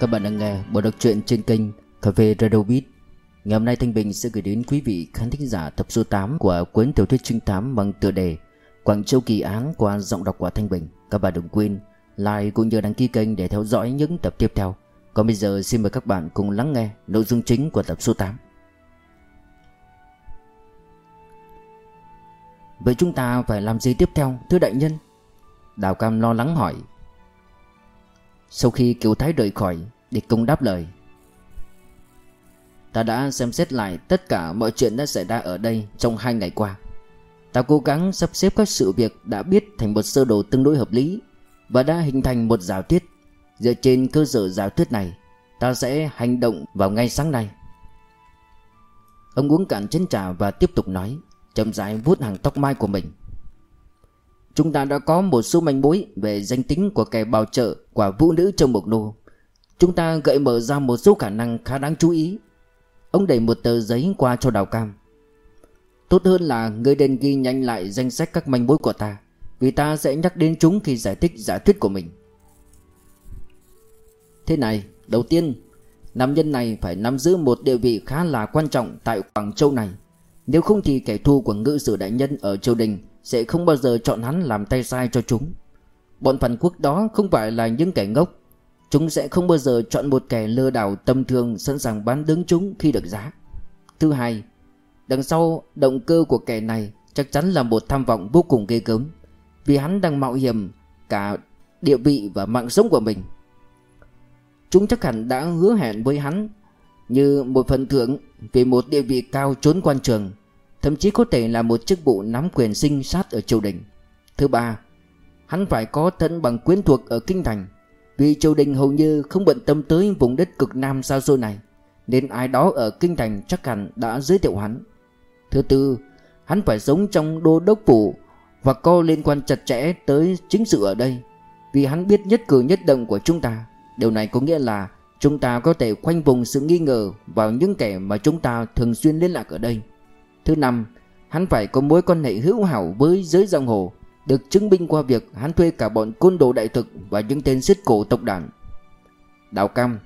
Các bạn đang nghe bộ đọc truyện trên kênh Cà phê Radio Beat. Ngày hôm nay Thanh Bình sẽ gửi đến quý vị khán thính giả tập số 8 của cuốn tiểu thuyết trinh thám bằng tựa đề Quảng Châu Kỳ Án qua giọng đọc của Thanh Bình. Các bạn đừng quên like cũng như đăng ký kênh để theo dõi những tập tiếp theo. Còn bây giờ xin mời các bạn cùng lắng nghe nội dung chính của tập số 8. Vậy chúng ta phải làm gì tiếp theo, thưa đại nhân? Đào Cam lo lắng hỏi sau khi Kiều Thái rời khỏi Địch Công đáp lời. Ta đã xem xét lại tất cả mọi chuyện đã xảy ra ở đây trong hai ngày qua. Ta cố gắng sắp xếp các sự việc đã biết thành một sơ đồ tương đối hợp lý Và đã hình thành một giả thuyết. Dựa trên cơ sở giả thuyết này, Ta sẽ hành động vào ngay sáng nay. Ông uống cạn chén trà và tiếp tục nói, chậm rãi vuốt hàng tóc mai của mình. Chúng ta đã có một số manh mối về danh tính của kẻ bảo trợ quả vũ nữ trong mộc nô. Chúng ta gợi mở ra một số khả năng khá đáng chú ý. Ông đẩy một tờ giấy qua cho Đào Cam. Tốt hơn là người nên ghi nhanh lại danh sách các manh mối của ta, vì ta sẽ nhắc đến chúng khi giải thích giả thuyết của mình. Thế này, đầu tiên, nam nhân này phải nắm giữ một địa vị khá là quan trọng tại Quảng Châu này. Nếu không thì kẻ thù của ngự sử đại nhân ở triều đình sẽ không bao giờ chọn hắn làm tay sai cho chúng. Bọn phản quốc đó không phải là những kẻ ngốc. Chúng sẽ không bao giờ chọn một kẻ lừa đảo tầm thường sẵn sàng bán đứng chúng khi được giá. Thứ hai, đằng sau động cơ của kẻ này chắc chắn là một tham vọng vô cùng ghê gớm. Vì hắn đang mạo hiểm cả địa vị và mạng sống của mình. Chúng chắc hẳn đã hứa hẹn với hắn như một phần thưởng vì một địa vị cao trốn quan trường Thậm chí có thể là một chức vụ nắm quyền sinh sát ở triều đình Thứ ba Hắn phải có thân bằng quyến thuộc ở kinh thành vì triều đình hầu như không bận tâm tới vùng đất cực nam xa xôi này Nên ai đó ở kinh thành chắc hẳn đã giới thiệu hắn. Thứ tư Hắn phải sống trong đô đốc phủ Và có liên quan chặt chẽ tới chính sự ở đây. Vì hắn biết nhất cử nhất động của chúng ta Điều này có nghĩa là Chúng ta có thể khoanh vùng sự nghi ngờ Vào những kẻ mà chúng ta thường xuyên liên lạc ở đây. Thứ năm, hắn phải có mối quan hệ hữu hảo với giới giang hồ, được chứng minh qua việc hắn thuê cả bọn côn đồ đại thực và những tên giết cổ tộc đảng. Đào Cam,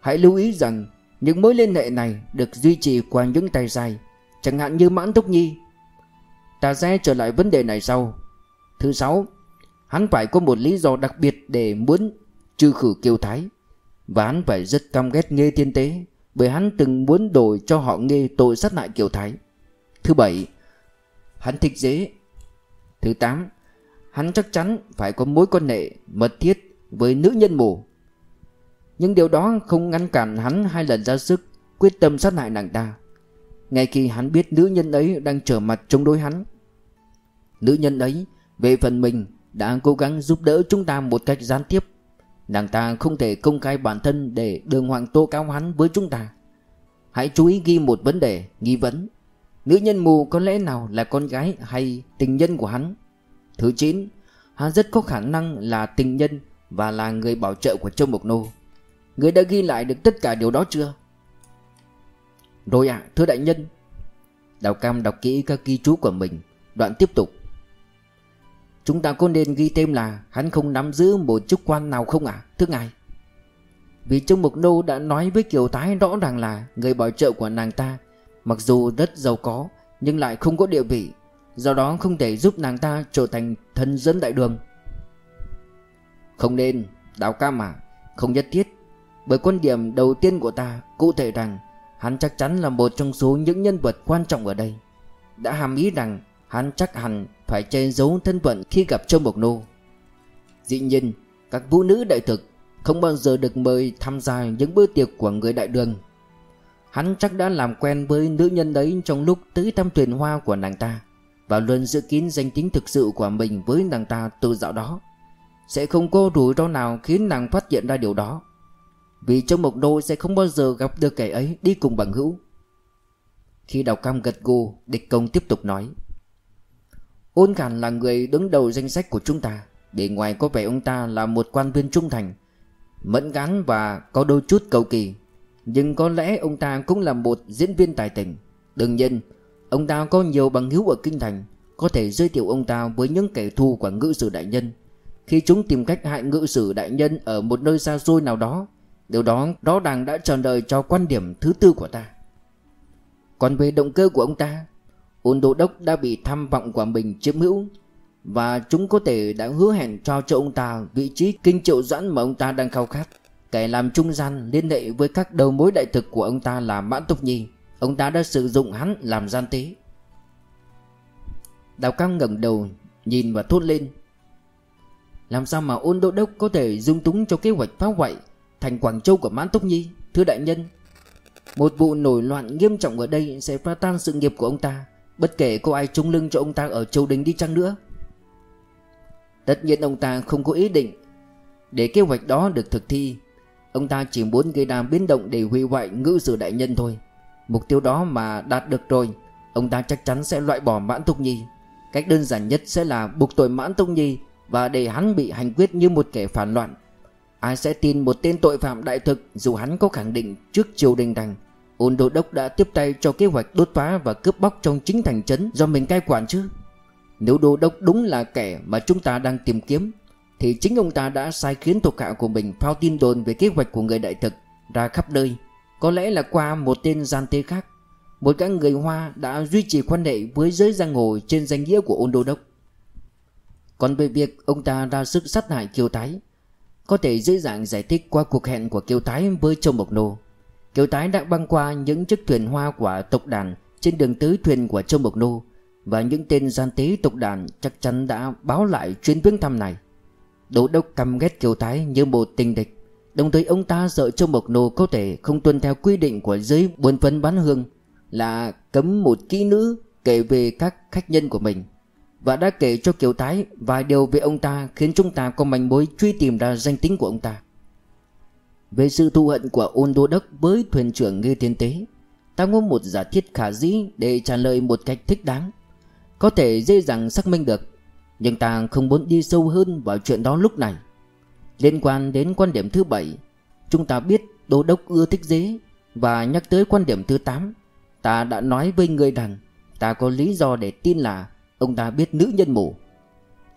hãy lưu ý rằng những mối liên hệ này được duy trì qua những tay dài, chẳng hạn như Mãn túc Nhi. Ta sẽ trở lại vấn đề này sau. Thứ sáu, hắn phải có một lý do đặc biệt để muốn trừ khử Kiều Thái. Và hắn phải rất căm ghét Nghe Thiên Tế bởi hắn từng muốn đổi cho họ nghe tội sát hại Kiều Thái. Thứ bảy Hắn thích dễ Thứ tám Hắn chắc chắn phải có mối quan hệ mật thiết với nữ nhân mù. Nhưng điều đó không ngăn cản hắn hai lần ra sức Quyết tâm sát hại nàng ta. Ngay khi hắn biết nữ nhân ấy đang trở mặt chống đối hắn Nữ nhân ấy về phần mình đã cố gắng giúp đỡ chúng ta một cách gián tiếp. Nàng ta không thể công khai bản thân để đường hoàng tố cáo hắn với chúng ta. Hãy chú ý ghi một vấn đề, nghi vấn. Nữ nhân mù có lẽ nào là con gái hay tình nhân của hắn? Thứ 9 Hắn rất có khả năng là tình nhân Và là người bảo trợ của Châu Mộc Nô. Người đã ghi lại được tất cả điều đó chưa? Rồi ạ thưa đại nhân. Đào Cam đọc kỹ các ghi chú của mình Đoạn tiếp tục. Chúng ta có nên ghi thêm là Hắn không nắm giữ một chức quan nào không ạ à, Thưa ngài? Vì Châu Mộc Nô đã nói với Kiều Tái rõ ràng là Người bảo trợ của nàng ta Mặc dù rất giàu có Nhưng lại không có địa vị. Do đó không thể giúp nàng ta trở thành thân dẫn đại đường. Không nên Đào ca mà, Không nhất thiết. Bởi quan điểm đầu tiên của ta Cụ thể rằng Hắn chắc chắn là một trong số những nhân vật quan trọng ở đây. Đã hàm ý rằng Hắn chắc hẳn phải che giấu thân phận khi gặp Châu Mộc Nô. Dĩ nhiên, Các vũ nữ đại thực Không bao giờ được mời tham gia những bữa tiệc của người đại đường. Hắn chắc đã làm quen với nữ nhân đấy trong lúc tới thăm thuyền hoa của nàng ta. Và luôn giữ kín danh tính thực sự của mình với nàng ta từ dạo đó. Sẽ không có rủi ro nào khiến nàng phát hiện ra điều đó, Vì trong một đôi sẽ không bao giờ gặp được kẻ ấy đi cùng bằng hữu. Khi đào cam gật gù, Địch công tiếp tục nói, Ôn Khản là người đứng đầu danh sách của chúng ta, bề ngoài có vẻ ông ta là một quan viên trung thành, Mẫn gán và có đôi chút cầu kỳ. Nhưng có lẽ ông ta cũng là một diễn viên tài tình. Đương nhiên Ông ta có nhiều bằng hữu ở Kinh Thành, Có thể giới thiệu ông ta với những kẻ thù của ngự sử đại nhân. Khi chúng tìm cách hại ngự sử đại nhân Ở một nơi xa xôi nào đó, Điều đó, rõ ràng đã chờ đời cho quan điểm thứ tư của ta. Còn về động cơ của ông ta, Ôn đô đốc đã bị tham vọng của mình chiếm hữu Và chúng có thể đã hứa hẹn cho cho ông ta vị trí kinh triệu doãn mà ông ta đang khao khát. Kẻ làm trung gian liên hệ với các đầu mối đại thực của ông ta là Mãn Túc Nhi. Ông ta đã sử dụng hắn làm gian tế. Đào Cam ngẩng đầu nhìn và thốt lên. Làm sao mà ôn đô đốc có thể dung túng cho kế hoạch phá hoại Thành Quảng Châu của Mãn Túc Nhi, Thưa đại nhân? Một vụ nổi loạn nghiêm trọng ở đây sẽ phá tan sự nghiệp của ông ta, Bất kể có ai trung lưng cho ông ta ở Châu Đình đi chăng nữa. Tất nhiên ông ta không có ý định. Để kế hoạch đó được thực thi, Ông ta chỉ muốn gây ra biến động để hủy hoại ngữ sử đại nhân thôi. Mục tiêu đó mà đạt được rồi, Ông ta chắc chắn sẽ loại bỏ Mãn Thục Nhi. Cách đơn giản nhất sẽ là buộc tội Mãn Thục Nhi Và để hắn bị hành quyết như một kẻ phản loạn. Ai sẽ tin một tên tội phạm đại thực Dù hắn có khẳng định trước triều đình rằng Ôn đô đốc đã tiếp tay cho kế hoạch đốt phá và cướp bóc trong chính thành trấn do mình cai quản chứ? Nếu đô đốc đúng là kẻ mà chúng ta đang tìm kiếm, Thì chính ông ta đã sai khiến thuộc hạ của mình phao tin đồn về kế hoạch của người đại thực ra khắp nơi. Có lẽ là qua một tên gian tế khác Một các người Hoa đã duy trì quan hệ với giới giang hồ trên danh nghĩa của ôn đô đốc. Còn về việc ông ta ra sức sát hại Kiều Thái Có thể dễ dàng giải thích qua cuộc hẹn của Kiều Thái với Châu Mộc Nô. Kiều Tái đã băng qua những chiếc thuyền hoa của tộc đàn trên đường tới thuyền của Châu Mộc Nô và những tên gian tế tộc đàn chắc chắn đã báo lại chuyến viếng thăm này. Đỗ đốc căm ghét Kiều Tái như một tình địch, đồng thời ông ta sợ Châu Mộc Nô có thể không tuân theo quy định của giới buôn phấn bán hương, là cấm một kỹ nữ kể về các khách nhân của mình, và đã kể cho Kiều Thái vài điều về ông ta khiến chúng ta có manh mối truy tìm ra danh tính của ông ta. Về sự thù hận của ôn đô đốc với thuyền trưởng Nghi Thiên Tế, Ta có một giả thiết khả dĩ để trả lời một cách thích đáng, Có thể dễ dàng xác minh được, Nhưng ta không muốn đi sâu hơn vào chuyện đó lúc này Liên quan đến quan điểm thứ bảy Chúng ta biết đô đốc ưa thích dế. Và nhắc tới quan điểm thứ 8 Ta đã nói với người rằng Ta có lý do để tin là Ông ta biết nữ nhân mù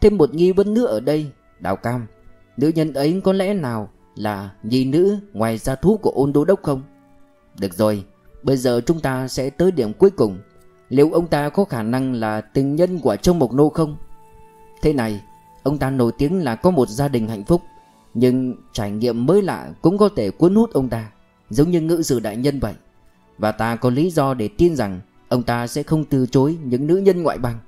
Thêm một nghi vấn nữa ở đây Đào Cam. Nữ nhân ấy có lẽ nào là nhi nữ ngoài gia thú của ôn đô đốc không? Được rồi, bây giờ chúng ta sẽ tới điểm cuối cùng. Liệu ông ta có khả năng là tình nhân của Châu Mộc Nô không? Thế này, ông ta nổi tiếng là có một gia đình hạnh phúc. Nhưng trải nghiệm mới lạ cũng có thể cuốn hút ông ta Giống như ngữ sử đại nhân vậy. Và ta có lý do để tin rằng Ông ta sẽ không từ chối những nữ nhân ngoại bang.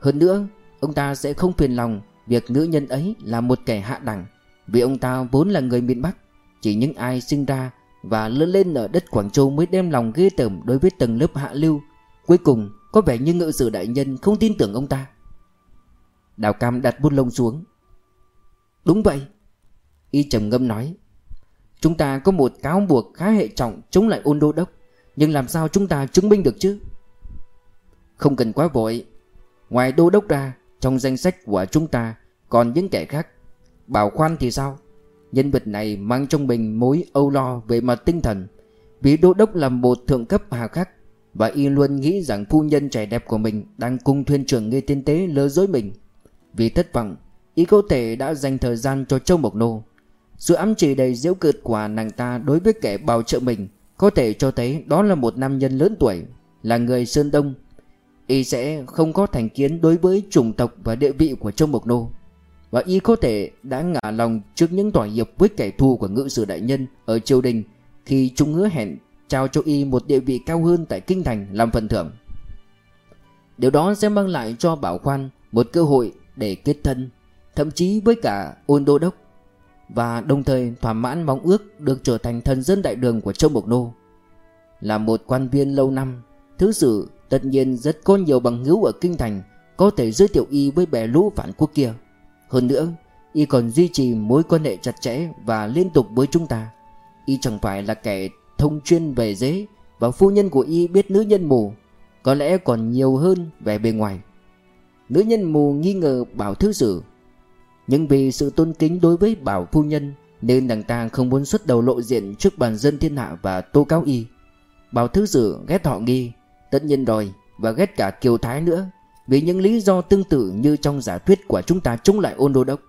Hơn nữa, ông ta sẽ không phiền lòng Việc nữ nhân ấy là một kẻ hạ đẳng vì ông ta vốn là người miền Bắc. Chỉ những ai sinh ra và lớn lên ở đất Quảng Châu mới đem lòng ghê tởm đối với tầng lớp hạ lưu Cuối cùng có vẻ như ngự sử đại nhân không tin tưởng ông ta. Đào Cam đặt bút lông xuống Đúng vậy. Y trầm ngâm nói, Chúng ta có một cáo buộc khá hệ trọng chống lại ôn đô đốc, Nhưng làm sao chúng ta chứng minh được chứ? Không cần quá vội. Ngoài đô đốc ra, Trong danh sách của chúng ta Còn những kẻ khác. Bảo Khoan thì sao? Nhân vật này mang trong mình mối âu lo về mặt tinh thần. Vì đô đốc là một thượng cấp hà khắc, Và y luôn nghĩ rằng phu nhân trẻ đẹp của mình Đang cùng thuyền trưởng nghe tiên tế lừa dối mình. Vì thất vọng Y có thể đã dành thời gian cho Châu Mộc Nô. Sự ám chỉ đầy diễu cợt của nàng ta đối với kẻ bảo trợ mình Có thể cho thấy đó là một nam nhân lớn tuổi Là người Sơn Đông. Y sẽ không có thành kiến đối với chủng tộc và địa vị của Châu Mộc Nô. Và y có thể đã ngả lòng trước những thỏa hiệp với kẻ thù của ngự sử đại nhân ở triều đình khi chúng hứa hẹn trao cho y một địa vị cao hơn tại kinh thành làm phần thưởng. Điều đó sẽ mang lại cho Bảo Khoan một cơ hội để kết thân, thậm chí với cả ôn đô đốc và đồng thời thỏa mãn mong ước được trở thành thần dân đại đường của Châu Mộc Nô. Là một quan viên lâu năm, thứ sử tất nhiên rất có nhiều bằng hữu ở kinh thành có thể giới thiệu y với bè lũ phản quốc kia. Hơn nữa Y còn duy trì mối quan hệ chặt chẽ Và liên tục với chúng ta Y chẳng phải là kẻ thông chuyên về dế Và phu nhân của Y biết nữ nhân mù Có lẽ còn nhiều hơn về bề ngoài Nữ nhân mù nghi ngờ Bảo Thứ Sử nhưng vì sự tôn kính đối với Bảo Phu Nhân Nên nàng ta không muốn xuất đầu lộ diện trước bàn dân thiên hạ và tô cáo y. Bảo Thứ Sử ghét họ nghi Tất nhiên rồi Và ghét cả Kiều Thái nữa vì những lý do tương tự như trong giả thuyết của chúng ta chống lại ôn đô đốc.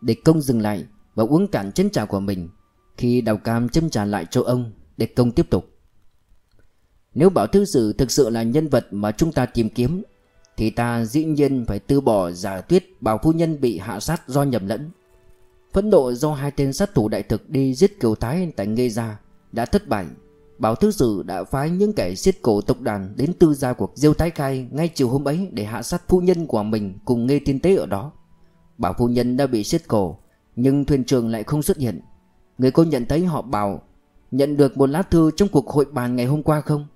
Để công dừng lại, Và uống cạn chén trà của mình. Khi đào cam châm trà lại cho ông Để công tiếp tục. Nếu Bảo thứ Sử thực sự là nhân vật mà chúng ta tìm kiếm thì ta dĩ nhiên phải từ bỏ giả thuyết Bảo Phu Nhân bị hạ sát do nhầm lẫn Phẫn nộ do hai tên sát thủ đại thực đi giết kiều thái tại Nghê Gia Đã thất bại Bảo Thứ Sử đã phái những kẻ siết cổ tộc đàn đến tư gia cuộc Diêu Thái Khai ngay chiều hôm ấy để hạ sát phu nhân của mình cùng Nghê Tiên Tế ở đó. Bảo phu nhân đã bị siết cổ, nhưng thuyền trưởng lại không xuất hiện. Người cô nhận thấy họ bảo nhận được một lá thư trong cuộc hội bàn ngày hôm qua không?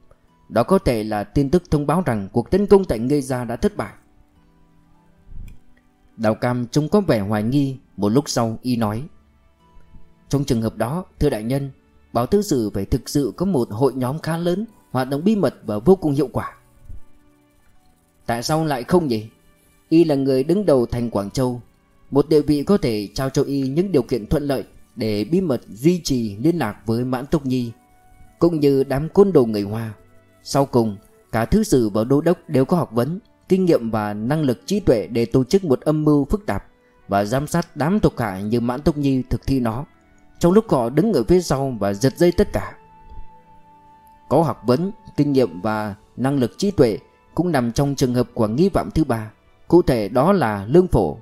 Đó có thể là tin tức thông báo rằng cuộc tấn công tại Ngây Gia đã thất bại. Đào Cam trông có vẻ hoài nghi, một lúc sau y nói. Trong trường hợp đó, thưa đại nhân, báo Tư Sử phải thực sự có một hội nhóm khá lớn Hoạt động bí mật và vô cùng hiệu quả Tại sao lại không nhỉ? Y là người đứng đầu thành Quảng Châu Một địa vị có thể trao cho Y những điều kiện thuận lợi Để bí mật duy trì liên lạc với Mãn Túc Nhi Cũng như đám côn đồ người Hoa sau cùng Cả thứ sử và đô đốc đều có học vấn Kinh nghiệm và năng lực trí tuệ Để tổ chức một âm mưu phức tạp Và giám sát đám thuộc hạ như Mãn Túc Nhi thực thi nó. Trong lúc họ đứng ở phía sau và giật dây tất cả Có học vấn, kinh nghiệm và năng lực trí tuệ Cũng nằm trong trường hợp của nghi phạm thứ ba. Cụ thể đó là Lương Phổ.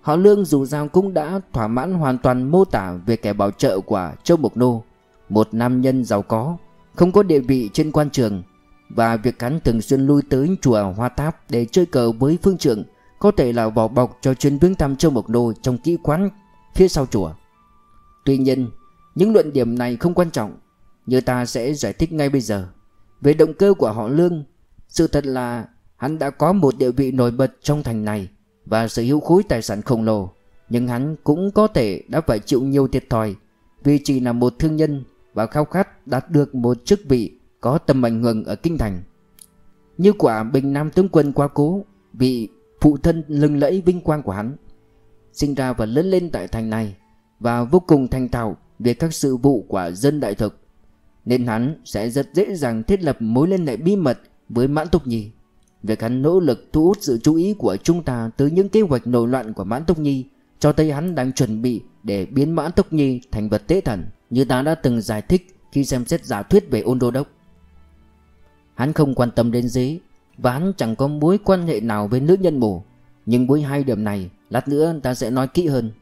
Họ Lương dù sao cũng đã thỏa mãn hoàn toàn mô tả về kẻ bảo trợ của Châu Mộc Nô Một nam nhân giàu có. Không có địa vị trên quan trường Và việc hắn thường xuyên lui tới chùa Hoa Tháp để chơi cờ với phương trưởng Có thể là vỏ bọc cho chuyến viếng thăm Châu Mộc Nô trong kỹ quán phía sau chùa Tuy nhiên, những luận điểm này không quan trọng, như ta sẽ giải thích ngay bây giờ. Về động cơ của họ Lương, sự thật là hắn đã có một địa vị nổi bật trong thành này và sở hữu khối tài sản khổng lồ, nhưng hắn cũng có thể đã phải chịu nhiều thiệt thòi vì chỉ là một thương nhân và khao khát đạt được một chức vị có tầm ảnh hưởng ở kinh thành. Như quả Bình Nam tướng quân quá cố, vị phụ thân lừng lẫy vinh quang của hắn, sinh ra và lớn lên tại thành này và vô cùng thành thạo về các sự vụ của dân đại thực nên hắn sẽ rất dễ dàng thiết lập mối liên hệ bí mật với Mãn Túc Nhi. Việc hắn nỗ lực thu hút sự chú ý của chúng ta tới những kế hoạch nổi loạn của Mãn Túc Nhi cho thấy hắn đang chuẩn bị để biến Mãn Túc Nhi thành vật tế thần như ta đã từng giải thích khi xem xét giả thuyết về ôn đô đốc. Hắn không quan tâm đến dế và hắn chẳng có mối quan hệ nào với nữ nhân mù, nhưng với hai điểm này, lát nữa ta sẽ nói kỹ hơn.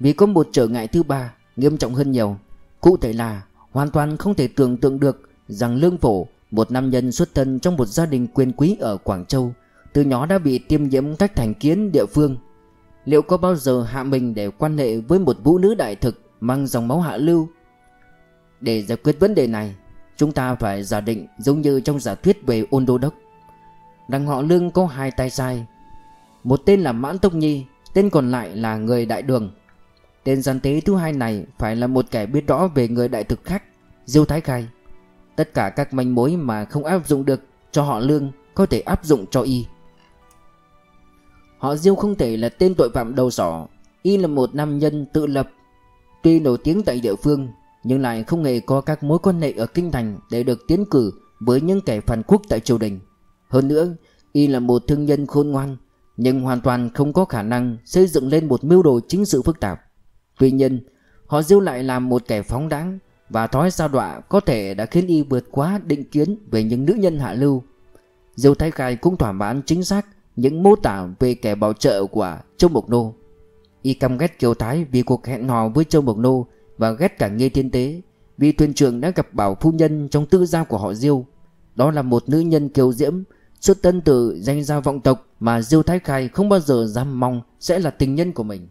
Vì có một trở ngại thứ ba, Nghiêm trọng hơn nhiều Cụ thể là, hoàn toàn không thể tưởng tượng được Rằng Lương Phổ, Một nam nhân xuất thân trong một gia đình quyền quý ở Quảng Châu, Từ nhỏ đã bị tiêm nhiễm cách thành kiến địa phương Liệu có bao giờ hạ mình để quan hệ với một vũ nữ đại thực Mang dòng máu hạ lưu? Để giải quyết vấn đề này, Chúng ta phải giả định giống như trong giả thuyết về ôn đô đốc. Rằng họ lương có hai tay sai. Một tên là Mãn Tông Nhi, Tên còn lại là người đại đường. Tên gian tế thứ hai này phải là một kẻ biết rõ về người đại thực khác, Diêu Thái Khai. Tất cả các manh mối mà không áp dụng được cho họ lương có thể áp dụng cho y. Họ Diêu không thể là tên tội phạm đầu sỏ. Y là một nam nhân tự lập. Tuy nổi tiếng tại địa phương, Nhưng lại không hề có các mối quan hệ ở kinh thành Để được tiến cử với những kẻ phản quốc tại triều đình. Hơn nữa, Y là một thương nhân khôn ngoan, Nhưng hoàn toàn không có khả năng xây dựng lên một mưu đồ chính sự phức tạp. Tuy nhiên, Họ diêu lại làm một kẻ phóng đáng Và thói sao đọa có thể đã khiến y vượt quá định kiến về những nữ nhân hạ lưu. Diêu Thái Khai cũng thỏa mãn chính xác những mô tả về kẻ bảo trợ của Châu Mộc Nô. Y căm ghét Kiều Thái vì cuộc hẹn hò với Châu Mộc Nô Và ghét cả Nghê Thiên Tế Vì thuyền trưởng đã gặp bảo phu nhân trong tư gia của họ Diêu. Đó là một nữ nhân kiều diễm, Xuất tân từ danh gia vọng tộc Mà Diêu Thái Khai không bao giờ dám mong sẽ là tình nhân của mình.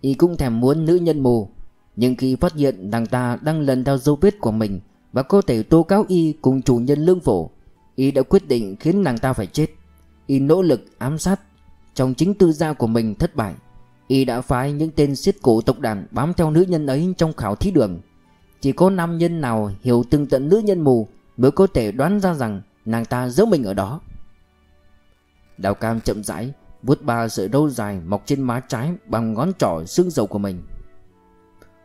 Y cũng thèm muốn nữ nhân mù, Nhưng khi phát hiện nàng ta đang lần theo dấu vết của mình Và có thể tố cáo Y cùng chủ nhân lương phổ, Y đã quyết định khiến nàng ta phải chết. Y nỗ lực ám sát Trong chính tư gia của mình thất bại Y đã phái những tên siết cổ tộc đàn bám theo nữ nhân ấy trong khảo thí đường Chỉ có nam nhân nào hiểu từng tận nữ nhân mù Mới có thể đoán ra rằng nàng ta giấu mình ở đó Đào cam chậm rãi vuốt ba sợi râu dài mọc trên má trái bằng ngón trỏ xương dầu của mình.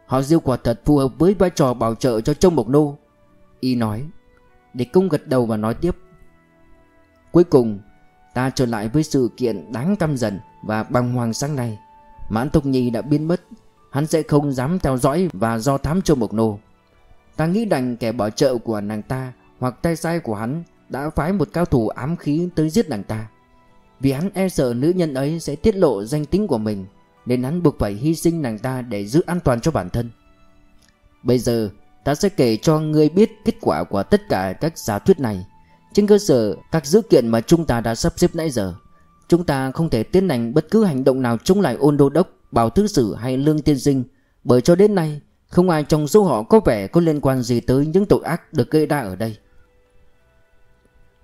Họ diêu quả thật phù hợp với vai trò bảo trợ cho trông Mộc Nô. Y nói. Địch công gật đầu và nói tiếp. Cuối cùng, ta trở lại với sự kiện đáng căm giận và băng hoàng sáng nay. Mãn Túc Nhi đã biến mất. Hắn sẽ không dám theo dõi và do thám cho Mộc Nô. Ta nghĩ đành kẻ bảo trợ của nàng ta Hoặc tay sai của hắn Đã phái một cao thủ ám khí tới giết nàng ta. Vì hắn e sợ nữ nhân ấy sẽ tiết lộ danh tính của mình, Nên hắn buộc phải hy sinh nàng ta để giữ an toàn cho bản thân. Bây giờ, ta sẽ kể cho ngươi biết kết quả của tất cả các giả thuyết này. Trên cơ sở các dữ kiện mà chúng ta đã sắp xếp nãy giờ Chúng ta không thể tiến hành bất cứ hành động nào chống lại ôn đô đốc, bảo thứ sử hay lương tiên sinh Bởi cho đến nay không ai trong số họ có vẻ có liên quan gì tới những tội ác được gây ra ở đây.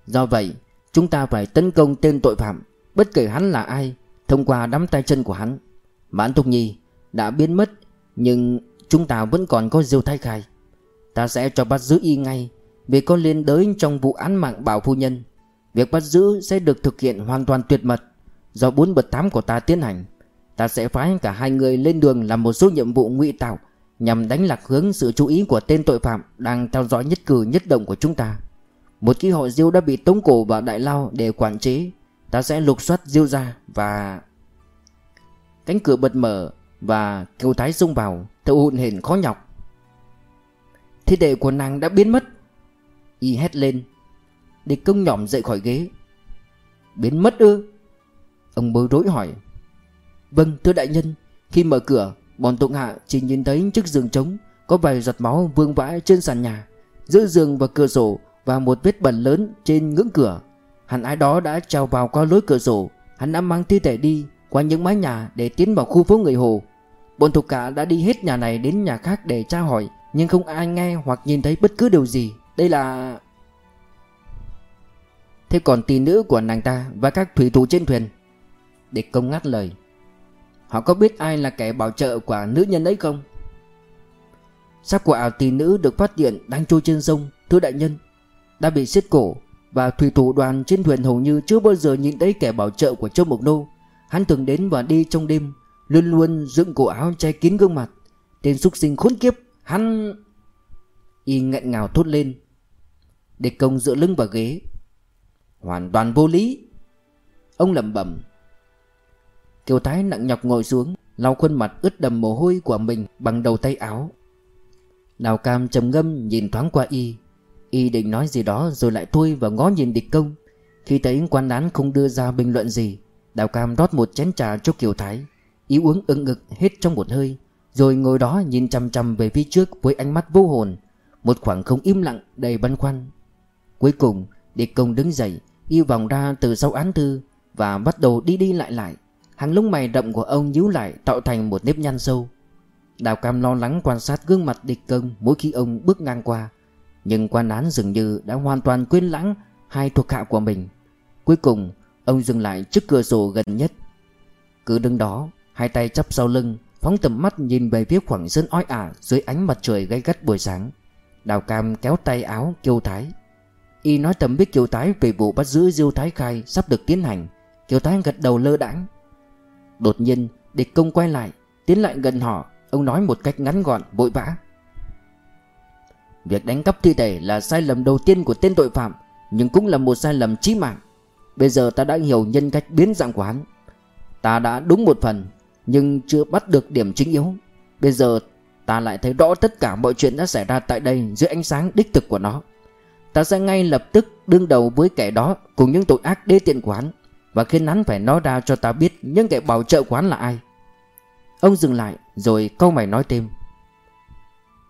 Do vậy chúng ta phải tấn công tên tội phạm Bất kể hắn là ai Thông qua đắm tay chân của hắn. Mãn Túc Nhi đã biến mất Nhưng chúng ta vẫn còn có diêu thái khai. Ta sẽ cho bắt giữ y ngay vì có liên đới trong vụ án mạng bảo phu nhân, Việc bắt giữ sẽ được thực hiện hoàn toàn tuyệt mật. Do bốn bậc tám của ta tiến hành, Ta sẽ phái cả hai người lên đường làm một số nhiệm vụ ngụy tạo Nhằm đánh lạc hướng sự chú ý của tên tội phạm Đang theo dõi nhất cử nhất động của chúng ta. Một khi họ Diêu đã bị tống cổ vào đại lao để quản chế, Ta sẽ lục soát Diêu ra và Cánh cửa bật mở Và kiều thái xông vào Thợ hụn hển khó nhọc. Thi thể của nàng đã biến mất Y hét lên. Địch công nhỏm dậy khỏi ghế. Biến mất ư? Ông bối rối hỏi. Vâng thưa đại nhân, Khi mở cửa, Bọn tụng hạ chỉ nhìn thấy chiếc giường trống, Có vài giọt máu vương vãi trên sàn nhà, Giữa giường và cửa sổ Và một vết bẩn lớn trên ngưỡng cửa. Hắn ai đó đã trèo vào qua lối cửa sổ, Hắn đã mang thi thể đi Qua những mái nhà để tiến vào khu phố người Hồ. Bọn thuộc cả đã đi hết nhà này đến nhà khác để tra hỏi, Nhưng không ai nghe hoặc nhìn thấy bất cứ điều gì. Đây là... Thế còn tỷ nữ của nàng ta và các thủy thủ trên thuyền Địch công ngắt lời, Họ có biết ai là kẻ bảo trợ của nữ nhân ấy không? Xác của ảo tỷ nữ được phát hiện đang trôi trên sông, Thưa đại nhân, Đã bị xiết cổ Và thủy thủ đoàn trên thuyền hầu như chưa bao giờ nhìn thấy kẻ bảo trợ của Châu Mộc Nô. Hắn thường đến và đi trong đêm, Luôn luôn dựng cổ áo che kín gương mặt, Tên súc sinh khốn kiếp, Hắn Y nghẹn ngào thốt lên. Địch công dựa lưng vào ghế. Hoàn toàn vô lý. Ông lẩm bẩm. Kiều Thái nặng nhọc ngồi xuống, lau khuôn mặt ướt đầm mồ hôi của mình bằng đầu tay áo. Đào cam trầm ngâm nhìn thoáng qua y. Y định nói gì đó rồi lại thôi và ngó nhìn địch công. Khi thấy quan án không đưa ra bình luận gì, Đào cam rót một chén trà cho Kiều Thái. Y uống ưng ngực hết trong một hơi, Rồi ngồi đó nhìn chằm chằm về phía trước với ánh mắt vô hồn. Một khoảng không im lặng đầy băn khoăn. Cuối cùng, địch công đứng dậy đi vòng ra từ sau án thư Và bắt đầu đi đi lại lại. Hàng lông mày rậm của ông nhíu lại, tạo thành một nếp nhăn sâu. Đào Cam lo lắng quan sát gương mặt địch công mỗi khi ông bước ngang qua. Nhưng quan án dường như đã hoàn toàn quên lãng hai thuộc hạ của mình. Cuối cùng, ông dừng lại trước cửa sổ gần nhất. Cứ đứng đó, hai tay chắp sau lưng, Phóng tầm mắt nhìn về phía khoảng sân oi ả dưới ánh mặt trời gay gắt buổi sáng. Đào Cam kéo tay áo kêu Thái. Y nói tầm biết Kiều Thái về vụ bắt giữ Diêu Thái Khai sắp được tiến hành. Kiều Thái gật đầu lơ đãng. Đột nhiên, địch công quay lại, Tiến lại gần họ. Ông nói một cách ngắn gọn, vội vã. Việc đánh cắp thi thể là sai lầm đầu tiên của tên tội phạm, Nhưng cũng là một sai lầm chí mạng. Bây giờ ta đã hiểu nhân cách biến dạng của hắn. Ta đã đúng một phần, Nhưng chưa bắt được điểm chính yếu. Bây giờ ta lại thấy rõ tất cả mọi chuyện đã xảy ra tại đây Dưới ánh sáng đích thực của nó. Ta sẽ ngay lập tức đương đầu với kẻ đó Cùng những tội ác đê tiện của hắn, và khiến hắn phải nói ra cho ta biết Những kẻ bảo trợ của hắn là ai. Ông dừng lại, rồi câu mày nói thêm.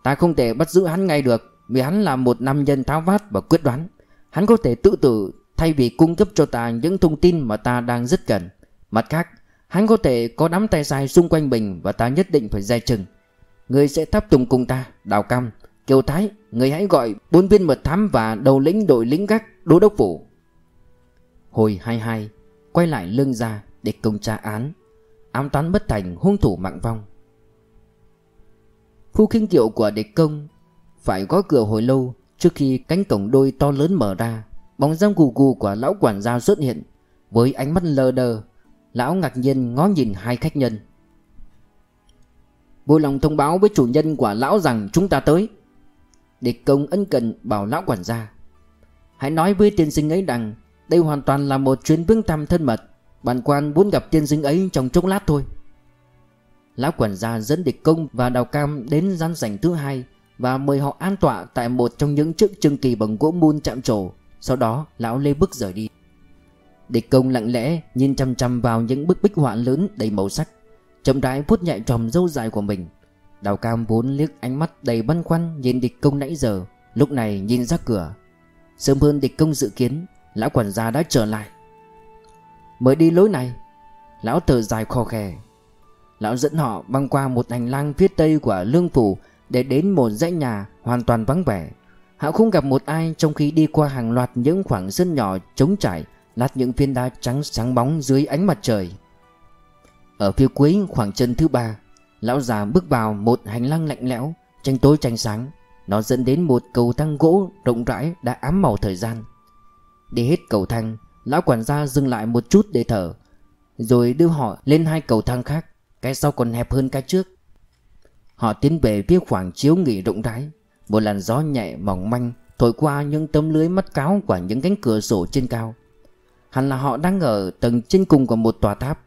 Ta không thể bắt giữ hắn ngay được, Vì hắn là một nam nhân tháo vát và quyết đoán. Hắn có thể tự tử Thay vì cung cấp cho ta những thông tin mà ta đang rất cần. Mặt khác, Hắn có thể có đám tay sai xung quanh mình Và ta nhất định phải dè chừng. Người sẽ tháp tùng cùng ta, Đào Cam Kiều Thái, Người hãy gọi bốn viên mật thám và đầu lĩnh đội lính gác Đô đốc phủ. Hồi 22 Quay lại lưng ra để công tra án. Ám toán bất thành, hung thủ mạng vong. Khu kinh kiệu của địch công Phải gõ cửa hồi lâu Trước khi cánh cổng đôi to lớn mở ra. Bóng dáng gù gù của lão quản gia xuất hiện Với ánh mắt lờ đờ. Lão ngạc nhiên ngó nhìn hai khách nhân. Vui lòng thông báo với chủ nhân của lão rằng chúng ta tới. Địch công ân cần bảo lão quản gia. Hãy nói với tiên sinh ấy rằng, đây hoàn toàn là một chuyến vương thăm thân mật Bản quan muốn gặp tiên sinh ấy trong chốc lát thôi. Lão quản gia dẫn địch công và đào cam đến gian sảnh thứ hai Và mời họ an tọa tại một trong những chiếc trưng kỳ bằng gỗ mun chạm trổ. Sau đó, lão lê bước rời đi. Địch công lặng lẽ nhìn chăm chăm vào những bức bích họa lớn đầy màu sắc, Chậm rãi vuốt nhạy tròm dâu dài của mình. Đào cam vốn liếc ánh mắt đầy băn khoăn nhìn địch công nãy giờ, Lúc này nhìn ra cửa. Sớm hơn địch công dự kiến, Lão quản gia đã trở lại. Mới đi lối này. Lão thở dài khò khè. Lão dẫn họ băng qua một hành lang phía tây của lương phủ Để đến một dãy nhà hoàn toàn vắng vẻ. Họ không gặp một ai trong khi đi qua hàng loạt những khoảng sân nhỏ trống trải, Lát những viên đá trắng sáng bóng dưới ánh mặt trời. Ở phía cuối khoảng chân thứ ba Lão già bước vào một hành lang lạnh lẽo, Tranh tối tranh sáng. Nó dẫn đến một cầu thang gỗ rộng rãi đã ám màu thời gian. Đi hết cầu thang, Lão quản gia dừng lại một chút để thở, Rồi đưa họ lên hai cầu thang khác, Cái sau còn hẹp hơn cái trước. Họ tiến về phía khoảng chiếu nghỉ rộng rãi. Một làn gió nhẹ mỏng manh Thổi qua những tấm lưới mắt cáo Của những cánh cửa sổ trên cao. Hẳn là họ đang ở tầng trên cùng của một tòa tháp.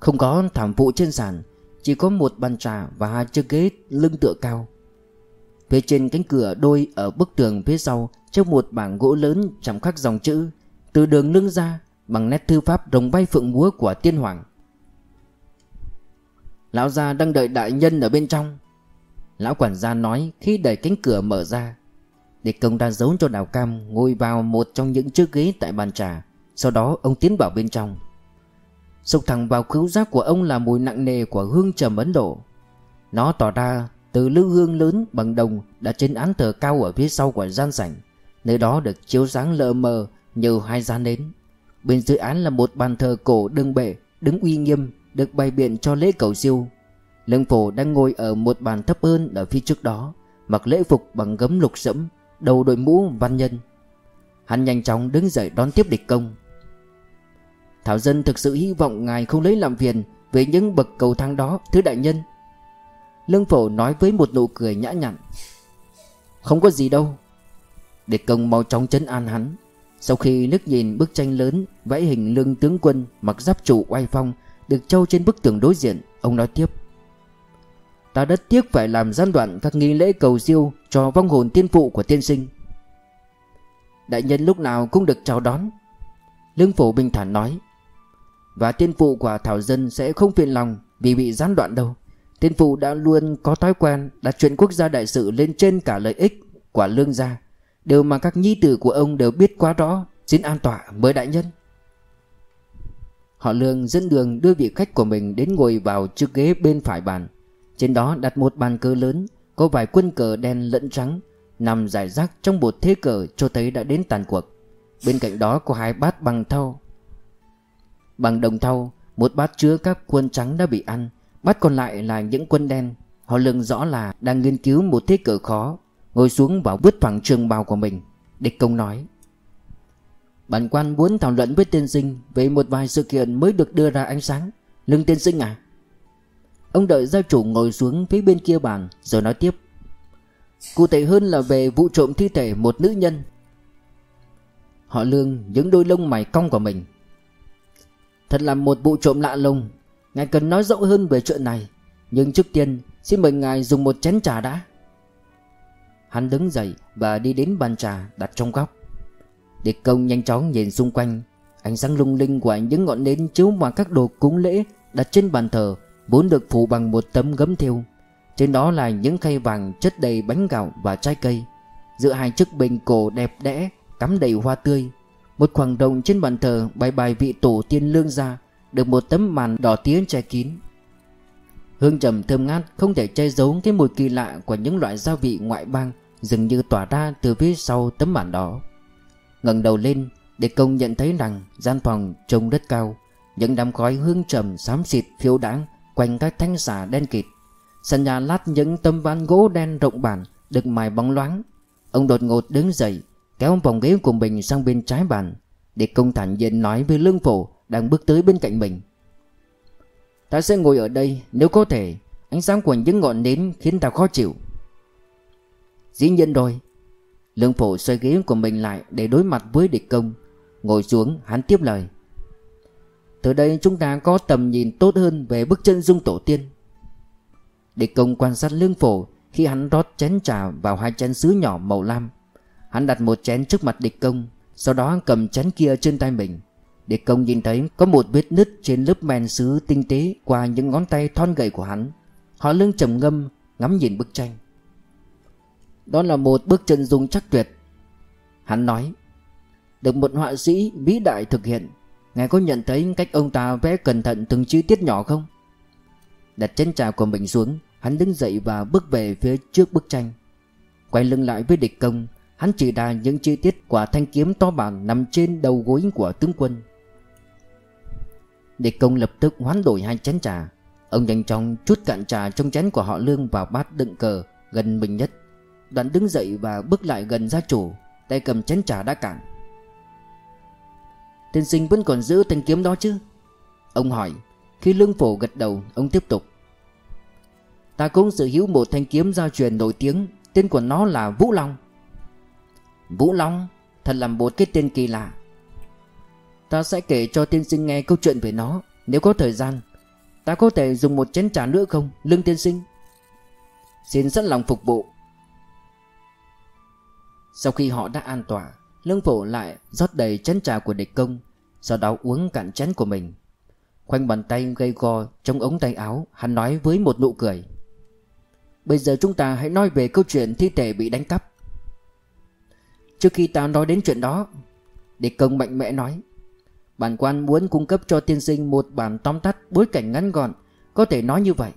Không có thảm vụ trên sàn chỉ có một bàn trà và hai chiếc ghế lưng tựa cao. Phía trên cánh cửa đôi ở bức tường phía sau Trước một bảng gỗ lớn chạm khắc dòng chữ, Từ đường lưng ra, Bằng nét thư pháp rồng bay phượng múa của tiên hoàng. Lão gia đang đợi đại nhân ở bên trong. Lão quản gia nói khi đẩy cánh cửa mở ra, để công đã giấu cho đào cam ngồi vào một trong những chiếc ghế tại bàn trà. Sau đó, ông tiến vào bên trong. Sục thẳng vào khứu giác của ông là mùi nặng nề của hương trầm Ấn Độ. Nó tỏ ra từ lư hương lớn bằng đồng đã trên án thờ cao ở phía sau của gian sảnh. Nơi đó được chiếu sáng lờ mờ như hai gian nến. Bên dưới án là một bàn thờ cổ đương bệ, đứng uy nghiêm, được bày biện cho lễ cầu siêu. Lương phổ đang ngồi ở một bàn thấp hơn ở phía trước đó, Mặc lễ phục bằng gấm lục sẫm, Đầu đội mũ văn nhân. Hắn nhanh chóng đứng dậy đón tiếp địch công. Thảo dân thực sự hy vọng ngài không lấy làm phiền Về những bậc cầu thang đó Thứ đại nhân. Lương phổ nói với một nụ cười nhã nhặn. Không có gì đâu. Địch công mau chóng chấn an hắn. Sau khi nước nhìn bức tranh lớn, Vẽ hình lương tướng quân Mặc giáp trụ oai phong, Được trâu trên bức tường đối diện, Ông nói tiếp. Ta rất tiếc phải làm gian đoạn các nghi lễ cầu siêu Cho vong hồn tiên phụ của tiên sinh. Đại nhân lúc nào cũng được chào đón. Lương phổ bình thản nói. Và tiên phụ của Thảo Dân sẽ không phiền lòng Vì bị gián đoạn đâu. Tiên phụ đã luôn có thói quen Đặt chuyện quốc gia đại sự lên trên cả lợi ích Của lương gia. Điều mà các nhi tử của ông đều biết quá rõ, Xin an tỏa mới đại nhân. Họ lương dẫn đường đưa vị khách của mình Đến ngồi vào chiếc ghế bên phải bàn. Trên đó đặt một bàn cờ lớn, Có vài quân cờ đen lẫn trắng, Nằm rải rác trong một thế cờ cho thấy đã đến tàn cuộc. Bên cạnh đó có hai bát bằng thau. Bằng đồng thau, Một bát chứa các quân trắng đã bị ăn. Bát còn lại là những quân đen. Họ lường rõ là đang nghiên cứu một thế cờ khó, Ngồi xuống và vứt thẳng trường bào của mình. Địch công nói, Bản quan muốn thảo luận với tiên sinh Về một vài sự kiện mới được đưa ra ánh sáng. Lương tiên sinh à? Ông đợi gia chủ ngồi xuống phía bên kia bàn, Rồi nói tiếp, Cụ thể hơn là về vụ trộm thi thể một nữ nhân. Họ lương những đôi lông mày cong của mình. Thật là một vụ trộm lạ lùng. Ngài cần nói rõ hơn về chuyện này. Nhưng trước tiên, xin mời ngài dùng một chén trà đã. Hắn đứng dậy và đi đến bàn trà đặt trong góc. Địch công nhanh chóng nhìn xung quanh. Ánh sáng lung linh của những ngọn nến chiếu vào các đồ cúng lễ đặt trên bàn thờ, vốn được phủ bằng một tấm gấm thêu trên đó là những khay vàng chất đầy bánh gạo và trái cây. Giữa hai chiếc bình cổ đẹp đẽ, cắm đầy hoa tươi một khoảng đồng trên bàn thờ bài bài vị tổ tiên lương gia, được một tấm màn đỏ tía che kín. Hương trầm thơm ngát, không thể che giấu cái mùi kỳ lạ của những loại gia vị ngoại bang, dường như tỏa ra từ phía sau tấm màn đó. Ngẩng đầu lên để công nhận thấy rằng gian phòng trông rất cao, những đám khói hương trầm xám xịt phiêu đáng quanh các thanh xà đen kịt. Sân nhà lát những tấm ván gỗ đen rộng bản, được mài bóng loáng. Ông đột ngột đứng dậy kéo vòng ghế của mình sang bên trái bàn, để công thản nhiên nói với lương phổ đang bước tới bên cạnh mình. Ta sẽ ngồi ở đây, nếu có thể. Ánh sáng của những ngọn nến khiến ta khó chịu. Dĩ nhiên rồi. Lương phổ xoay ghế của mình lại để đối mặt với địch công, ngồi xuống, hắn tiếp lời. Từ đây chúng ta có tầm nhìn tốt hơn về bức chân dung tổ tiên. Địch công quan sát lương phổ Khi hắn rót chén trà vào hai chén sứ nhỏ màu lam. Hắn đặt một chén trước mặt địch công, Sau đó cầm chén kia trên tay mình. Địch công nhìn thấy có một vết nứt trên lớp men sứ tinh tế Qua những ngón tay thon gầy của hắn. Họ lưng trầm ngâm, ngắm nhìn bức tranh. Đó là một bức chân dung chắc tuyệt. Hắn nói, Được một họa sĩ vĩ đại thực hiện, Ngài có nhận thấy cách ông ta vẽ cẩn thận từng chi tiết nhỏ không? Đặt chén trà của mình xuống, Hắn đứng dậy và bước về phía trước bức tranh. Quay lưng lại với địch công Hắn chỉ ra những chi tiết quả thanh kiếm to bản nằm trên đầu gối của tướng quân. Địch công lập tức hoán đổi hai chén trà. Ông nhanh chóng chút cạn trà trong chén của họ lương vào bát đựng cờ gần mình nhất. Đoạn đứng dậy và bước lại gần gia chủ, Tay cầm chén trà đã cạn. Tiên sinh vẫn còn giữ thanh kiếm đó chứ? Ông hỏi. Khi lương phổ gật đầu, ông tiếp tục. Ta cũng sở hữu một thanh kiếm gia truyền nổi tiếng, Tên của nó là Vũ Long. Vũ Long, Thật là một cái tên kỳ lạ. Ta sẽ kể cho tiên sinh nghe câu chuyện về nó, Nếu có thời gian. Ta có thể dùng một chén trà nữa không, Lương tiên sinh? Xin sẵn lòng phục vụ. Sau khi họ đã an tỏa, Lương phổ lại rót đầy chén trà của địch công, Sau đó uống cạn chén của mình. Khoanh bàn tay gây go trong ống tay áo, Hắn nói với một nụ cười. Bây giờ chúng ta hãy nói về câu chuyện thi thể bị đánh cắp. Trước khi ta nói đến chuyện đó, Địch công mạnh mẽ nói, Bản quan muốn cung cấp cho tiên sinh một bản tóm tắt bối cảnh ngắn gọn, Có thể nói như vậy.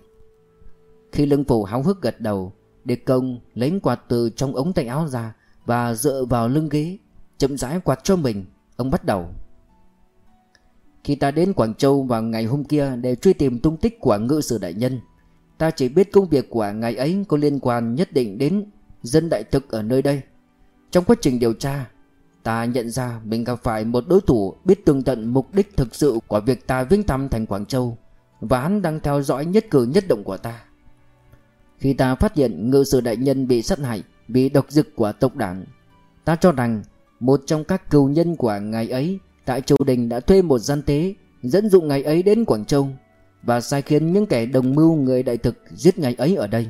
Khi lưng phủ háo hức gật đầu, Địch công lấy quạt từ trong ống tay áo ra Và dựa vào lưng ghế, Chậm rãi quạt cho mình. Ông bắt đầu, Khi ta đến Quảng Châu vào ngày hôm kia Để truy tìm tung tích của ngự sử đại nhân, Ta chỉ biết công việc của ngày ấy có liên quan nhất định đến dân đại thực ở nơi đây. Trong quá trình điều tra, Ta nhận ra mình gặp phải một đối thủ biết tường tận mục đích thực sự của việc ta viếng thăm thành Quảng Châu, Và hắn đang theo dõi nhất cử nhất động của ta. Khi ta phát hiện ngự sử đại nhân bị sát hại, Bị độc dực của tộc đảng, Ta cho rằng một trong các cựu nhân của ngày ấy Tại triều đình đã thuê một gian tế Dẫn dụ ngày ấy đến Quảng Châu Và sai khiến những kẻ đồng mưu người đại thực giết ngày ấy ở đây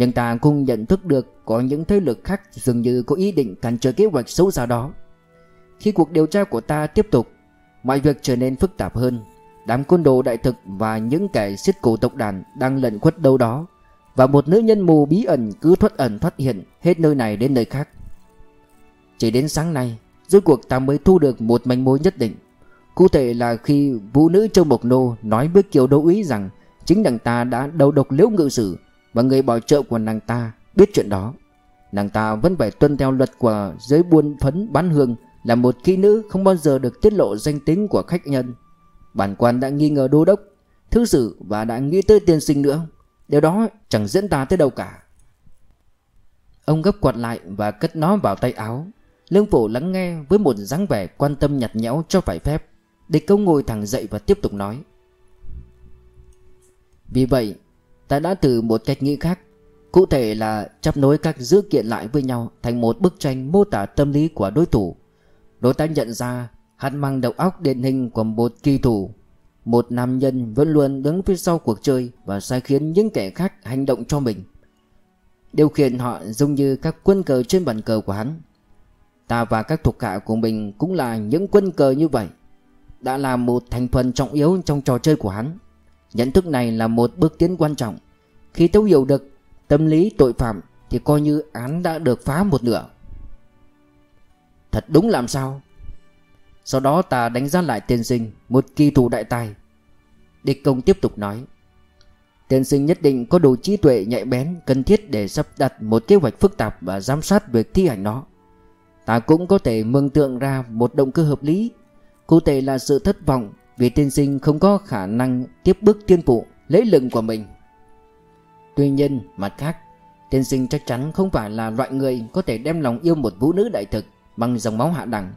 nhưng ta cũng nhận thức được có những thế lực khác dường như có ý định cản trở kế hoạch xấu xa đó. Khi cuộc điều tra của ta tiếp tục, mọi việc trở nên phức tạp hơn. Đám côn đồ đại thực và những kẻ siết cổ tộc đàn đang lẩn khuất đâu đó. Và một nữ nhân mù bí ẩn cứ thoát ẩn thoát hiện hết nơi này đến nơi khác. Chỉ đến sáng nay, rốt cuộc ta mới thu được một manh mối nhất định. Cụ thể là khi vũ nữ Châu Mộc Nô nói với Kiều Đô Úy rằng chính đằng ta đã đầu độc liễu ngự sử và người bảo trợ của nàng ta biết chuyện đó. Nàng ta vẫn phải tuân theo luật của giới buôn phấn bán hương, Là một kỹ nữ không bao giờ được tiết lộ danh tính của khách nhân. Bản quan đã nghi ngờ đô đốc Thư sử và đã nghĩ tới tiên sinh nữa. Điều đó chẳng dẫn ta tới đâu cả. Ông gấp quạt lại và cất nó vào tay áo. Lương phổ lắng nghe với một dáng vẻ quan tâm nhạt nhẽo cho phải phép. Địch công ngồi thẳng dậy và tiếp tục nói. Vì vậy Ta đã từ một cách nghĩ khác. Cụ thể là chấp nối các dữ kiện lại với nhau Thành một bức tranh mô tả tâm lý của đối thủ. Đối ta nhận ra, Hắn mang đầu óc điển hình của một kỳ thủ. Một nam nhân vẫn luôn đứng phía sau cuộc chơi Và sai khiến những kẻ khác hành động cho mình. Điều khiển họ giống như các quân cờ trên bàn cờ của hắn. Ta và các thuộc hạ của mình cũng là những quân cờ như vậy. Đã là một thành phần trọng yếu trong trò chơi của hắn. Nhận thức này là một bước tiến quan trọng. Khi thấu hiểu được tâm lý tội phạm Thì coi như án đã được phá một nửa. Thật đúng làm sao? Sau đó ta đánh giá lại tiên sinh Một kỳ thủ đại tài. Địch công tiếp tục nói, Tiên sinh nhất định có đủ trí tuệ nhạy bén Cần thiết để sắp đặt một kế hoạch phức tạp Và giám sát việc thi hành nó. Ta cũng có thể mường tượng ra một động cơ hợp lý, Cụ thể là sự thất vọng vì tiên sinh không có khả năng tiếp bước tiên phụ lấy lừng của mình. Tuy nhiên, mặt khác, tiên sinh chắc chắn không phải là loại người có thể đem lòng yêu một vũ nữ đại thực bằng dòng máu hạ đẳng.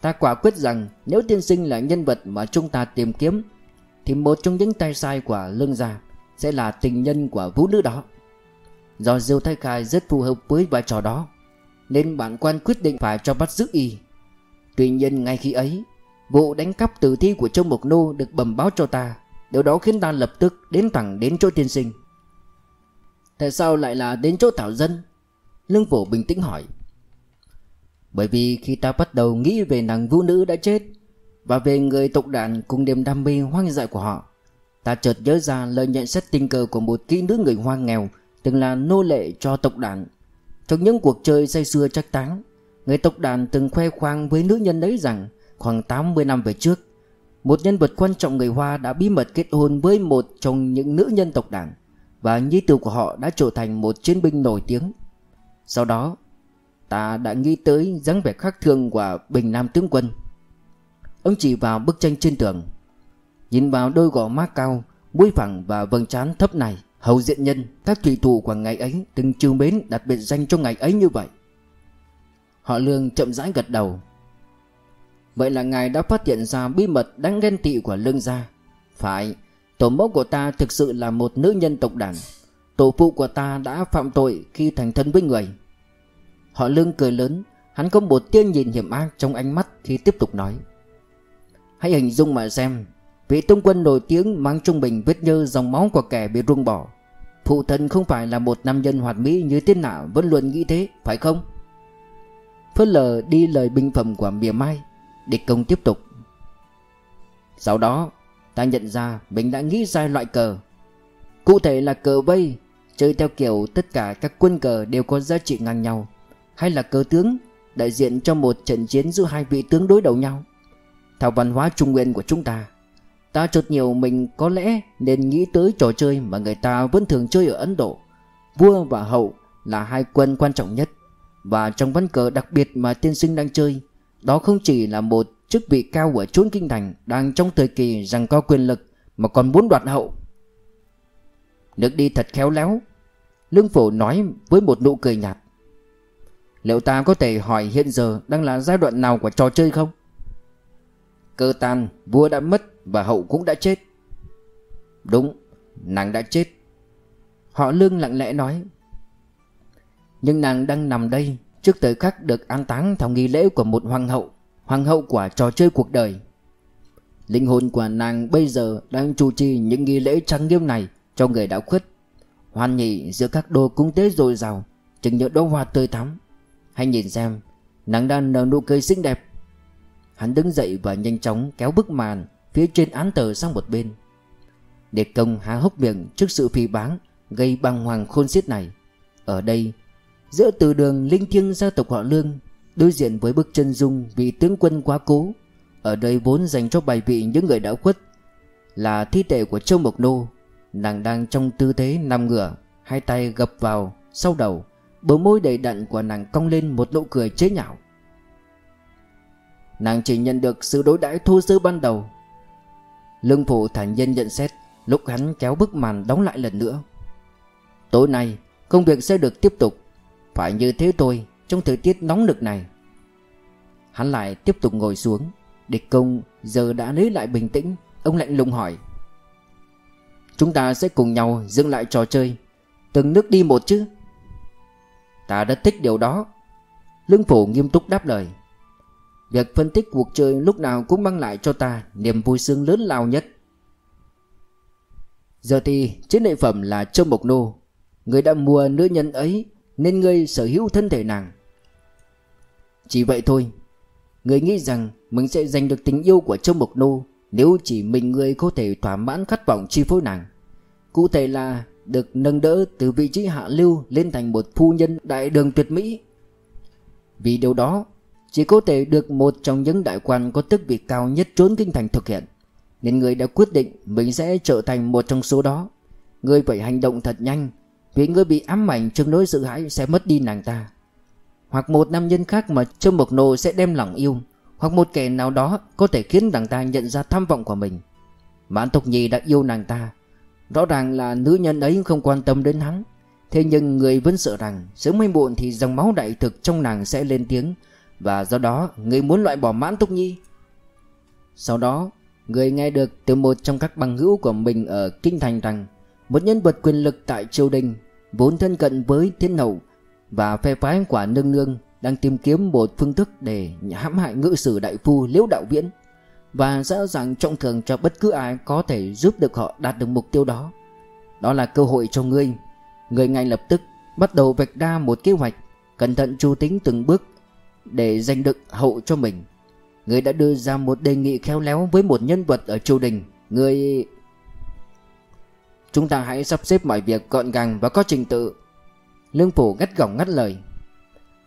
Ta quả quyết rằng nếu tiên sinh là nhân vật mà chúng ta tìm kiếm, thì một trong những tay sai của lương gia sẽ là tình nhân của vũ nữ đó. Do Diêu Thái Khai rất phù hợp với vai trò đó, nên bản quan quyết định phải cho bắt giữ y. Tuy nhiên ngay khi ấy, Vụ đánh cắp tử thi của Châu Mộc Nô được bẩm báo cho ta. Điều đó khiến ta lập tức đến thẳng đến chỗ tiên sinh. Tại sao lại là đến chỗ Thảo Dân? Lương Phổ bình tĩnh hỏi. Bởi vì khi ta bắt đầu nghĩ về nàng vũ nữ đã chết Và về người tộc đàn cùng niềm đam mê hoang dại của họ, Ta chợt nhớ ra lời nhận xét tình cờ của một kỹ nữ người hoang nghèo Từng là nô lệ cho tộc đàn. Trong những cuộc chơi say xưa trách táng, Người tộc đàn từng khoe khoang với nữ nhân ấy rằng Khoảng 80 năm về trước, Một nhân vật quan trọng người Hoa đã bí mật kết hôn với một trong những nữ nhân tộc đảng Và nhi tử của họ đã trở thành một chiến binh nổi tiếng. Sau đó, Ta đã nghĩ tới dáng vẻ khác thường của Bình Nam tướng quân. Ông chỉ vào bức tranh trên tường, Nhìn vào đôi gò má cao, Mũi phẳng và vầng trán thấp này, Hầu diện nhân, Các thủy thủ của ngày ấy Từng trường mến đặt biệt danh cho ngày ấy như vậy. Họ lương chậm rãi gật đầu. Vậy là ngài đã phát hiện ra bí mật đáng ghen tị của lương gia. Phải Tổ mẫu của ta thực sự là một nữ nhân tộc đàn. Tổ phụ của ta đã phạm tội khi thành thân với người. Họ lương cười lớn Hắn có một tia nhìn hiểm ác trong ánh mắt khi tiếp tục nói. Hãy hình dung mà xem Vị tung quân nổi tiếng mang trung bình vết nhơ dòng máu của kẻ bị ruông bỏ. Phụ thân không phải là một nam nhân hoạt mỹ như tiên nào vẫn luôn nghĩ thế, phải không? Phớt lờ đi lời bình phẩm của mỉa mai. Địch công tiếp tục. Sau đó, ta nhận ra mình đã nghĩ sai loại cờ. Cụ thể là cờ vây Chơi theo kiểu tất cả các quân cờ đều có giá trị ngang nhau. Hay là cờ tướng, Đại diện cho một trận chiến giữa hai vị tướng đối đầu nhau. Theo văn hóa trung nguyên của chúng ta Ta chợt nhiều mình có lẽ nên nghĩ tới trò chơi mà người ta vẫn thường chơi ở Ấn Độ. Vua và hậu là hai quân quan trọng nhất. Và trong ván cờ đặc biệt mà tiên sinh đang chơi đó không chỉ là một chức vị cao ở chốn kinh thành Đang trong thời kỳ rằng có quyền lực Mà còn muốn đoạt hậu. Nước đi thật khéo léo Lương phổ nói với một nụ cười nhạt. Liệu ta có thể hỏi hiện giờ đang là giai đoạn nào của trò chơi không? Cơ tan, vua đã mất và hậu cũng đã chết. Đúng, nàng đã chết. Họ lương lặng lẽ nói. Nhưng nàng đang nằm đây Trước thời khắc được an táng theo nghi lễ của một hoàng hậu Hoàng hậu của trò chơi cuộc đời. Linh hồn của nàng bây giờ đang chủ trì những nghi lễ trang nghiêm này cho người đã khuất. Hoan nhị giữa các đồ cúng tế dồi dào, Chừng những đóa hoa tươi thắm. Hãy nhìn xem, Nàng đang nở nụ cười xinh đẹp. Hắn đứng dậy và nhanh chóng kéo bức màn Phía trên án tờ sang một bên. Để công há hốc miệng trước sự phi báng Gây băng hoàng khôn xiết này. Ở đây Giữa từ đường linh thiêng gia tộc họ lương, Đối diện với bức chân dung vị tướng quân quá cố, Ở đây vốn dành cho bài vị những người đã khuất, Là thi thể của Châu Mộc Nô. Nàng đang trong tư thế nằm ngửa, Hai tay gập vào sau đầu, Bờ môi đầy đặn của nàng cong lên một nụ cười chế nhạo. Nàng chỉ nhận được sự đối đãi thô sơ ban đầu. Lương phụ thản nhiên nhận xét, Lúc hắn kéo bức màn đóng lại lần nữa. Tối nay, Công việc sẽ được tiếp tục. Phải như thế thôi, Trong thời tiết nóng nực này. Hắn lại tiếp tục ngồi xuống. Địch công giờ đã lấy lại bình tĩnh, Ông lạnh lùng hỏi. Chúng ta sẽ cùng nhau dừng lại trò chơi. Từng nước đi một chứ? Ta rất thích điều đó. Lương phủ nghiêm túc đáp lời. Việc phân tích cuộc chơi lúc nào cũng mang lại cho ta niềm vui sướng lớn lao nhất. Giờ thì, chiến lợi phẩm là Châu Mộc Nô. Người đã mua nữ nhân ấy nên ngươi sở hữu thân thể nàng. Chỉ vậy thôi. Người nghĩ rằng mình sẽ giành được tình yêu của Châu Mộc Nô nếu chỉ mình người có thể thỏa mãn khát vọng chi phối nàng. Cụ thể là được nâng đỡ từ vị trí hạ lưu lên thành một phu nhân đại đường tuyệt mỹ. Vì điều đó, chỉ có thể được một trong những đại quan có tước vị cao nhất trốn kinh thành thực hiện, Nên người đã quyết định mình sẽ trở thành một trong số đó Người phải hành động thật nhanh vì người bị ám ảnh trước nỗi sợ hãi sẽ mất đi nàng ta. Hoặc một nam nhân khác mà Trương Mộc Nô sẽ đem lòng yêu, Hoặc một kẻ nào đó có thể khiến nàng ta nhận ra tham vọng của mình. Mãn Tộc Nhi đã yêu nàng ta. Rõ ràng là nữ nhân ấy không quan tâm đến hắn. Thế nhưng người vẫn sợ rằng Sớm hay muộn thì dòng máu đại thực trong nàng sẽ lên tiếng, và do đó người muốn loại bỏ mãn túc nhi Sau đó, Người nghe được từ một trong các bằng hữu của mình ở Kinh Thành rằng, Một nhân vật quyền lực tại triều đình Vốn thân cận với thiên hậu Và phe phái quả nương nương Đang tìm kiếm một phương thức để hãm hại ngự sử đại phu Liễu Đạo Viễn Và rõ ràng trọng thưởng cho bất cứ ai có thể giúp được họ đạt được mục tiêu đó. Đó là cơ hội cho ngươi. Ngươi ngay lập tức bắt đầu vạch ra một kế hoạch, Cẩn thận chu tính từng bước Để giành được hậu cho mình. Ngươi đã đưa ra một đề nghị khéo léo với một nhân vật ở triều đình. Ngươi... Chúng ta hãy sắp xếp mọi việc gọn gàng và có trình tự. Lương phủ ngắt gỏng ngắt lời.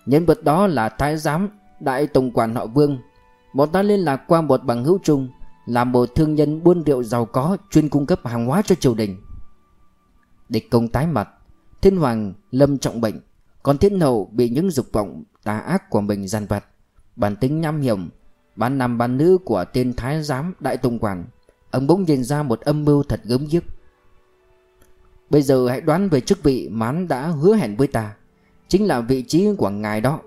Nhân vật đó là thái giám, Đại tổng quản họ Vương. Bọn ta liên lạc qua một bằng hữu chung, Là một thương nhân buôn rượu giàu có, Chuyên cung cấp hàng hóa cho triều đình. Địch công tái mặt, Thiên hoàng lâm trọng bệnh, Còn thiên hậu bị những dục vọng tà ác của mình giàn vặt. Bản tính nham hiểm, Bán nam bán nữ của tên thái giám, đại tổng quản, Ông bỗng nhìn ra một âm mưu thật gớm ghiếc. Bây giờ hãy đoán về chức vị mán đã hứa hẹn với ta. Chính là vị trí của ngài đó.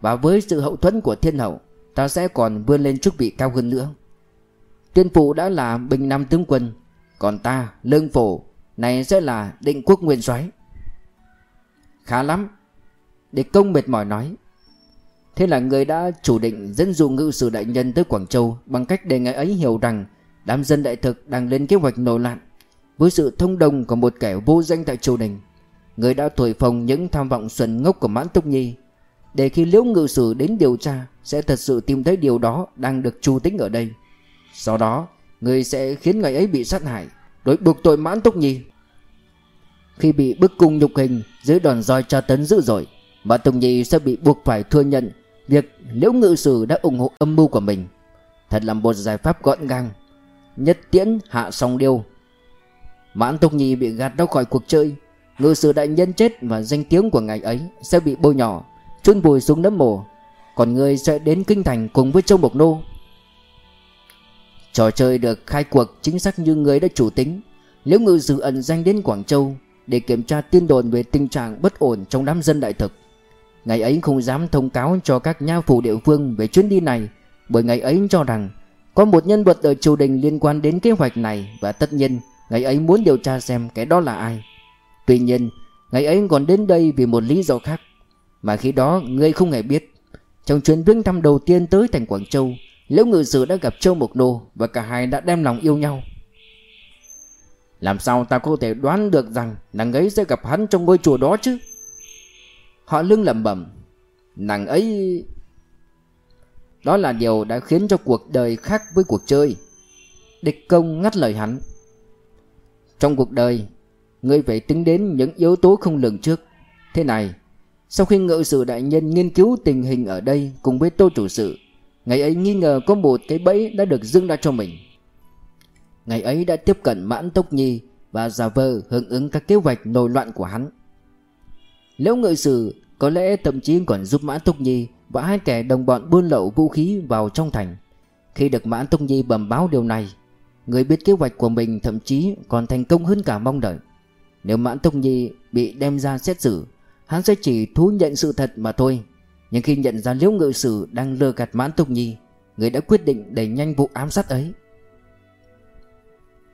Và với sự hậu thuẫn của thiên hậu Ta sẽ còn vươn lên chức vị cao hơn nữa. Tuyên phụ đã là bình nam tướng quân Còn ta, lương phổ Này sẽ là định quốc nguyên soái. Khá lắm. Địch công mệt mỏi nói. Thế là người đã chủ định dẫn dụ ngự sử đại nhân tới Quảng Châu Bằng cách để ngài ấy hiểu rằng Đám dân đại thực đang lên kế hoạch nổi loạn. Với sự thông đồng của một kẻ vô danh tại triều đình, Người đã thổi phồng những tham vọng xuẩn ngốc của Mãn Túc Nhi, Để khi liễu ngự sử đến điều tra, Sẽ thật sự tìm thấy điều đó đang được chu tính ở đây. Sau đó, Người sẽ khiến người ấy bị sát hại, Đối buộc tội Mãn Túc Nhi. Khi bị bức cung nhục hình Dưới đòn roi tra tấn dữ dội, Mãn Túc Nhi sẽ bị buộc phải thừa nhận Việc liễu ngự sử đã ủng hộ âm mưu của mình. Thật là một giải pháp gọn gàng, Nhất tiễn hạ song điêu. Mãn Túc Nhi bị gạt ra khỏi cuộc chơi. Ngự sử đại nhân chết và danh tiếng của ngài ấy Sẽ bị bôi nhỏ chôn vùi xuống nấm mồ. Còn người sẽ đến kinh thành cùng với Châu bộc Nô. Trò chơi được khai cuộc chính xác như người đã chủ tính. Nếu ngự sử ẩn danh đến Quảng Châu Để kiểm tra tin đồn về tình trạng bất ổn trong đám dân đại thực Ngày ấy không dám thông cáo cho các nha phủ địa phương về chuyến đi này, Bởi ngày ấy cho rằng Có một nhân vật ở triều đình liên quan đến kế hoạch này Và tất nhiên ngày ấy muốn điều tra xem cái đó là ai. Tuy nhiên ngày ấy còn đến đây vì một lý do khác. Mà khi đó, ngươi không hề biết. Trong chuyến viếng thăm đầu tiên tới thành Quảng Châu, Liễu ngự sử đã gặp Châu Mộc Nô Và cả hai đã đem lòng yêu nhau. Làm sao ta có thể đoán được rằng Nàng ấy sẽ gặp hắn trong ngôi chùa đó chứ? Họ lưng lẩm bẩm. Nàng ấy Đó là điều đã khiến cho cuộc đời khác với cuộc chơi. Địch công ngắt lời hắn. Trong cuộc đời Ngươi phải tính đến những yếu tố không lường trước. Thế này Sau khi ngự sử đại nhân nghiên cứu tình hình ở đây Cùng với tô chủ sự Ngày ấy nghi ngờ có một cái bẫy đã được dưng ra cho mình. Ngày ấy đã tiếp cận mãn tốc nhi Và giả vờ hưởng ứng các kế hoạch nổi loạn của hắn. Liễu ngự sử có lẽ thậm chí còn giúp Mãn tốc Nhi và hai kẻ đồng bọn buôn lậu vũ khí vào trong thành. Khi được Mãn tốc Nhi bẩm báo điều này, người biết kế hoạch của mình thậm chí còn thành công hơn cả mong đợi. Nếu Mãn tông Nhi bị đem ra xét xử, hắn sẽ chỉ thú nhận sự thật mà thôi. Nhưng khi nhận ra Liễu Ngự Sử đang lừa gạt Mãn tông Nhi, người đã quyết định đẩy nhanh vụ ám sát ấy.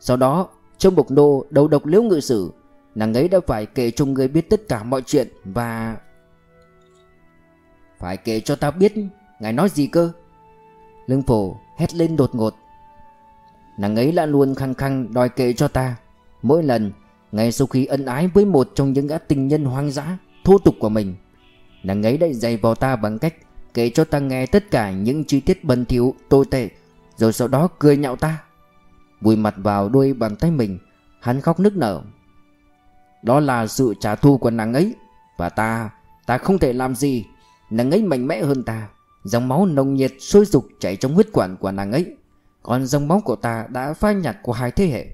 Sau đó, trong bục nô đầu độc Liễu Ngự Sử Nàng ấy đã phải kể cho người biết tất cả mọi chuyện Và Phải kể cho ta biết Ngài nói gì cơ Lương phổ hét lên đột ngột Nàng ấy đã luôn khăng khăng đòi kể cho ta. Mỗi lần Ngay sau khi ân ái với một trong những gã tình nhân hoang dã Thô tục của mình Nàng ấy đã dày vào ta bằng cách Kể cho ta nghe tất cả những chi tiết bẩn thỉu tồi tệ Rồi sau đó cười nhạo ta. Vùi mặt vào đuôi bàn tay mình Hắn khóc nức nở. Đó là sự trả thù của nàng ấy Và ta, ta không thể làm gì. Nàng ấy mạnh mẽ hơn ta Dòng máu nồng nhiệt sôi sục chảy trong huyết quản của nàng ấy. Còn dòng máu của ta đã phai nhạt của hai thế hệ.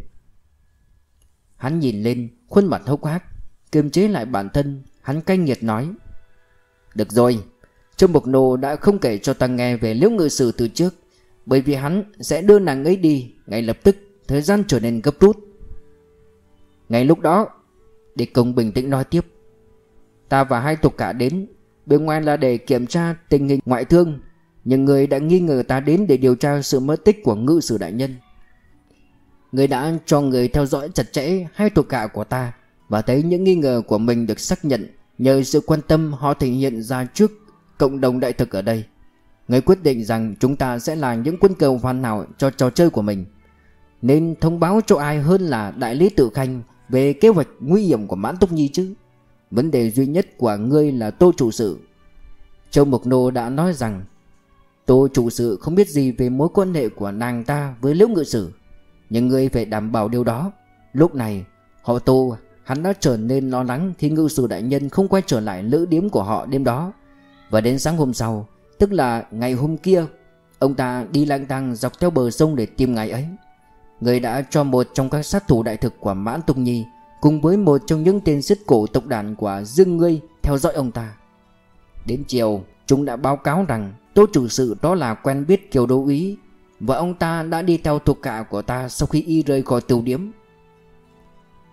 Hắn nhìn lên, khuôn mặt hốc hác, Kiềm chế lại bản thân, Hắn cay nghiệt nói. Được rồi Trương Bộc Nô đã không kể cho ta nghe về liễu ngự sử từ trước, Bởi vì hắn sẽ đưa nàng ấy đi Ngay lập tức, Thời gian trở nên gấp rút. Ngay lúc đó, Địch công bình tĩnh nói tiếp. Ta và hai tục cả đến Bên ngoài là để kiểm tra tình hình ngoại thương nhưng người đã nghi ngờ ta đến để điều tra sự mất tích của ngự sử đại nhân. Người đã cho người theo dõi chặt chẽ hai thuộc hạ của ta Và thấy những nghi ngờ của mình được xác nhận Nhờ sự quan tâm họ thể hiện ra trước cộng đồng đại thực ở đây. Người quyết định rằng chúng ta sẽ là những quân cờ hoàn hảo cho trò chơi của mình. Nên thông báo cho ai hơn là đại lý tự khanh Về kế hoạch nguy hiểm của Mãn Túc Nhi chứ? Vấn đề duy nhất của ngươi là tô chủ sự. Châu Mộc Nô đã nói rằng Tô chủ sự không biết gì về mối quan hệ của nàng ta với Liễu Ngự Sử, Nhưng ngươi phải đảm bảo điều đó. Lúc này, họ Tô, hắn đã trở nên lo lắng khi Ngự Sử Đại Nhân không quay trở lại lữ điếm của họ đêm đó. Và đến sáng hôm sau, Tức là ngày hôm kia, Ông ta đi lang thang dọc theo bờ sông để tìm ngày ấy. Người đã cho một trong các sát thủ đại thực của Mãn Tùng Nhi Cùng với một trong những tên giết cổ tộc đàn của Dương Ngươi theo dõi ông ta. Đến chiều, chúng đã báo cáo rằng Tô chủ sự đó là quen biết Kiều Đô Úy. Và ông ta đã đi theo thuộc hạ của ta sau khi y rời khỏi tiểu điếm.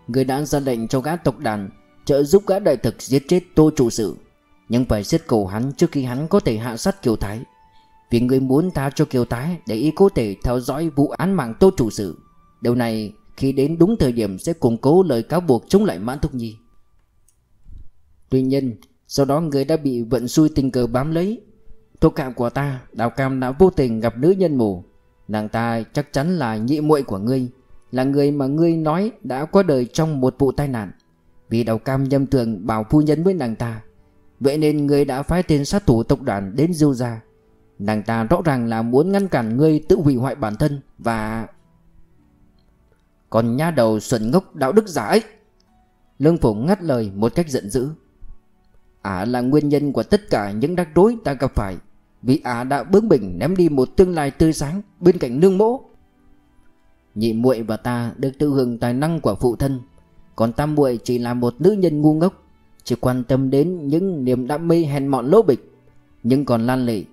Người đã ra lệnh cho gã tộc đàn trợ giúp gã đại thực giết chết Tô chủ sự. Nhưng phải giết cầu hắn trước khi hắn có thể hạ sát Kiều Thái. Vì người muốn tha cho Kiều Thái để y có thể theo dõi vụ án mạng Tô chủ sự. Điều này khi đến đúng thời điểm sẽ củng cố lời cáo buộc chống lại Mãn Thúc Nhi. Tuy nhiên, sau đó người đã bị vận xui tình cờ bám lấy. Thuộc hạ của ta, Đào Cam đã vô tình gặp nữ nhân mù. Nàng ta chắc chắn là nhị muội của ngươi, Là người mà ngươi nói đã qua đời trong một vụ tai nạn. Vì Đào Cam nhầm tưởng bảo phu nhân với nàng ta, Vậy nên ngươi đã phái tên sát thủ tộc đoàn đến diêu gia. Nàng ta rõ ràng là muốn ngăn cản ngươi tự hủy hoại bản thân Và còn nha đầu xuẩn ngốc đạo đức giả ấy. Lương Phụng ngắt lời một cách giận dữ. Ả à là nguyên nhân của tất cả những rắc rối ta gặp phải. Vì Ả đã bướng bỉnh ném đi một tương lai tươi sáng bên cạnh nương mỗ. Nhị muội và ta được tự hưởng tài năng của phụ thân, Còn tam muội chỉ là một nữ nhân ngu ngốc, Chỉ quan tâm đến những niềm đam mê hèn mọn lỗ bịch, Nhưng còn lan lệ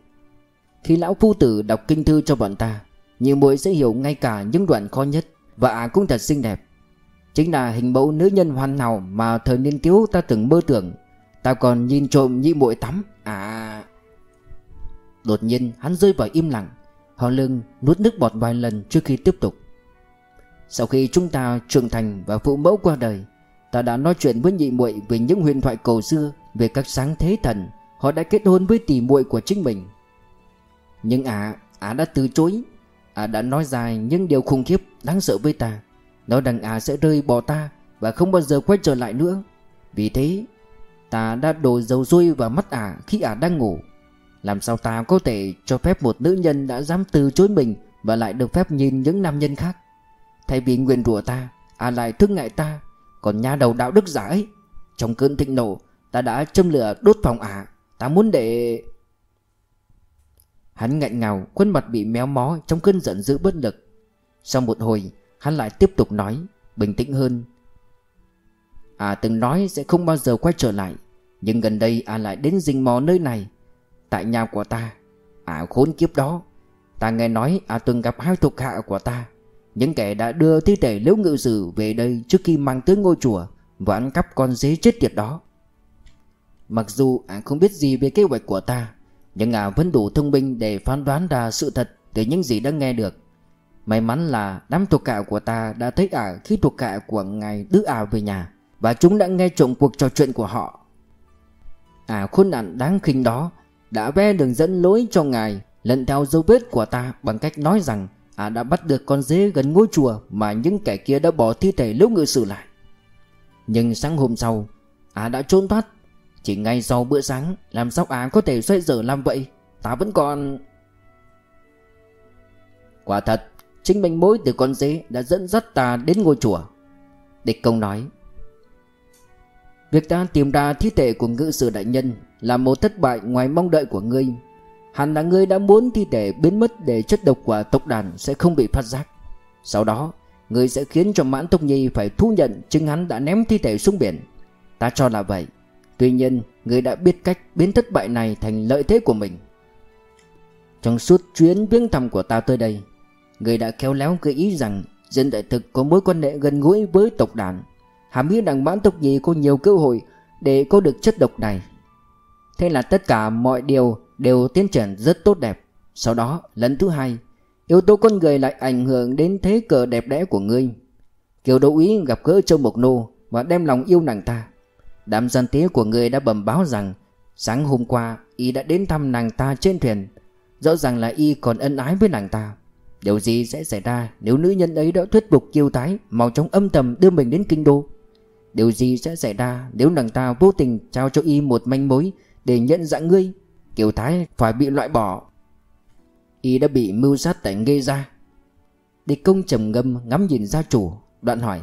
Khi lão phu tử đọc kinh thư cho bọn ta, Nhị muội sẽ hiểu ngay cả những đoạn khó nhất, và cũng thật xinh đẹp. Chính là hình mẫu nữ nhân hoàn hảo Mà thời niên thiếu ta từng mơ tưởng, Ta còn nhìn trộm nhị muội tắm. À. Đột nhiên hắn rơi vào im lặng Hò lưng nuốt nước bọt vài lần trước khi tiếp tục. Sau khi chúng ta trưởng thành và phụ mẫu qua đời Ta đã nói chuyện với nhị muội về những huyền thoại cổ xưa Về các sáng thế thần. Họ đã kết hôn với tỷ muội của chính mình. Nhưng à, à đã từ chối. À đã nói dài những điều khủng khiếp đáng sợ với ta. Nói rằng à sẽ rơi bỏ ta Và không bao giờ quay trở lại nữa. Vì thế Ta đã đổ dầu rui vào mắt ả khi ả đang ngủ. Làm sao ta có thể cho phép một nữ nhân đã dám từ chối mình Và lại được phép nhìn những nam nhân khác? Thay vì nguyện rủa ta À lại thương ngại ta, Còn nha đầu đạo đức giả ấy. Trong cơn thịnh nộ, Ta đã châm lửa đốt phòng ả. Ta muốn để Hắn ngạnh ngào, khuôn mặt bị méo mó trong cơn giận dữ bất lực. Sau một hồi, hắn lại tiếp tục nói, Bình tĩnh hơn. À từng nói sẽ không bao giờ quay trở lại, Nhưng gần đây à lại đến rình mò nơi này. Tại nhà của ta. À khốn kiếp đó. Ta nghe nói à từng gặp hai thuộc hạ của ta. Những kẻ đã đưa thi thể liễu ngự sử về đây trước khi mang tới ngôi chùa Và ăn cắp con dế chết tiệt đó. Mặc dù à không biết gì về kế hoạch của ta, nhưng à vẫn đủ thông minh để phán đoán ra sự thật từ những gì đã nghe được. May mắn là đám thuộc hạ của ta đã thấy ả khi thuộc hạ của ngài đưa ả về nhà Và chúng đã nghe trộm cuộc trò chuyện của họ. À khốn nạn đáng khinh đó đã vẽ đường dẫn lối cho ngài, lần theo dấu vết của ta bằng cách nói rằng ả đã bắt được con dế gần ngôi chùa mà những kẻ kia đã bỏ thi thể lúc ngự sử lại. Nhưng sáng hôm sau ả đã trốn thoát. Chỉ ngay sau bữa sáng, Làm sao á có thể xoay dở làm vậy? Ta vẫn còn Quả thật, Chính manh mối từ con dế đã dẫn dắt ta đến ngôi chùa. Địch công nói, Việc ta tìm ra thi thể của ngự sử đại nhân là một thất bại ngoài mong đợi của ngươi. Hẳn là ngươi đã muốn thi thể biến mất Để chất độc của tộc đàn sẽ không bị phát giác. Sau đó, Ngươi sẽ khiến cho mãn tộc nhi phải thu nhận Chứng hắn đã ném thi thể xuống biển. Ta cho là vậy. Tuy nhiên, ngươi đã biết cách biến thất bại này thành lợi thế của mình. Trong suốt chuyến viếng thăm của ta tới đây, ngươi đã khéo léo gợi ý rằng Dân đại thực có mối quan hệ gần gũi với tộc đàn. Hàm ý rằng mãn tộc nhi có nhiều cơ hội Để có được chất độc này. Thế là tất cả mọi điều đều tiến triển rất tốt đẹp. Sau đó, lần thứ hai, Yếu tố con người lại ảnh hưởng đến thế cờ đẹp đẽ của ngươi. Kiều Đỗ ý gặp gỡ Châu Mộc Nô Và đem lòng yêu nàng ta. Đám dân tế của ngươi đã bẩm báo rằng, Sáng hôm qua, Y đã đến thăm nàng ta trên thuyền. Rõ ràng là y còn ân ái với nàng ta. Điều gì sẽ xảy ra nếu nữ nhân ấy đã thuyết phục kiêu thái Mau chóng âm thầm đưa mình đến kinh đô? Điều gì sẽ xảy ra nếu nàng ta vô tình trao cho y một manh mối để nhận dạng ngươi Kiều Thái phải bị loại bỏ. Y đã bị mưu sát tại nghê gia Địch công trầm ngâm ngắm nhìn gia chủ, Đoạn hỏi,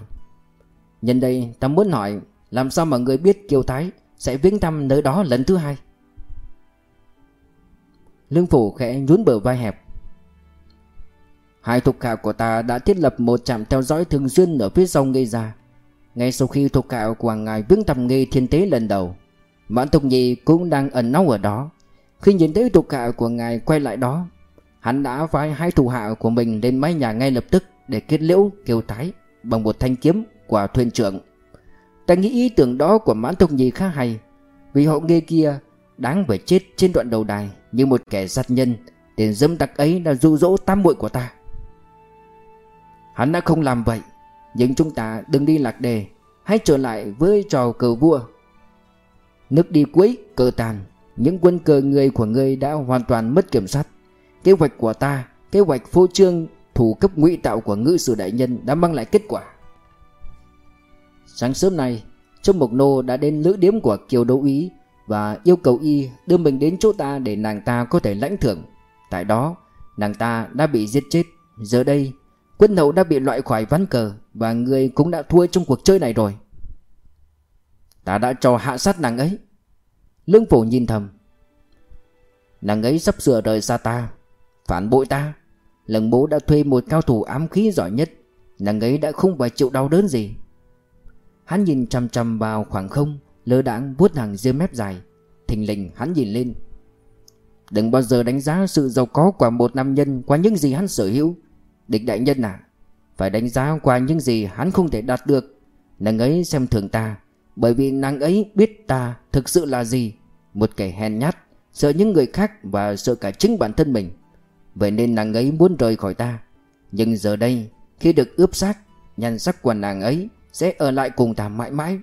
Nhân đây ta muốn hỏi, Làm sao mà người biết Kiều Thái Sẽ viếng thăm nơi đó lần thứ hai? Lương phủ khẽ nhún bờ vai hẹp, Hai thuộc hạ của ta đã thiết lập một trạm theo dõi thường xuyên ở phía sau nghê gia. Ngay sau khi thuộc hạ của ngài viếng thăm nghi thiên tế lần đầu Mãn Tùng Nhi cũng đang ẩn náu ở đó. Khi nhìn thấy thuộc hạ của ngài quay lại đó, Hắn đã phái hai thủ hạ của mình lên mái nhà ngay lập tức Để kết liễu kiều thái bằng một thanh kiếm của thuyền trưởng. Ta nghĩ ý tưởng đó của Mãn Tùng Nhi khá hay, Vì họ nghe kia đáng phải chết trên đoạn đầu đài Như một kẻ sát nhân, Tên dâm tặc ấy đã dụ dỗ tam muội của ta. Hắn đã không làm vậy, nhưng chúng ta đừng đi lạc đề, Hãy trở lại với trò cờ vua. Nước đi cuối cờ tàn Những quân cờ người của ngươi đã hoàn toàn mất kiểm soát. Kế hoạch của ta, Kế hoạch phô trương, thủ cấp ngụy tạo của ngự sử đại nhân đã mang lại kết quả. Sáng sớm nay Trương Mộc Nô đã đến lữ điếm của Kiều Đỗ Ý Và yêu cầu y đưa mình đến chỗ ta để nàng ta có thể lãnh thưởng. Tại đó, nàng ta đã bị giết chết. Giờ đây, Quân hậu đã bị loại khỏi ván cờ Và người cũng đã thua trong cuộc chơi này rồi. Ta đã cho hạ sát nàng ấy. Lương phổ nhìn thầm. Nàng ấy sắp sửa rời xa ta, Phản bội ta. Lần bố đã thuê một cao thủ ám khí giỏi nhất. Nàng ấy đã không phải chịu đau đớn gì. Hắn nhìn chằm chằm vào khoảng không, Lơ đãng vuốt hàng ria mép dài. Thình lình hắn nhìn lên. Đừng bao giờ đánh giá sự giàu có của một nam nhân Qua những gì hắn sở hữu. Địch đại nhân à Phải đánh giá qua những gì hắn không thể đạt được. Nàng ấy xem thường ta bởi vì nàng ấy biết ta thực sự là gì. Một kẻ hèn nhát, Sợ những người khác và sợ cả chính bản thân mình. Vậy nên nàng ấy muốn rời khỏi ta. Nhưng giờ đây, Khi được ướp xác, Nhan sắc của nàng ấy Sẽ ở lại cùng ta mãi mãi.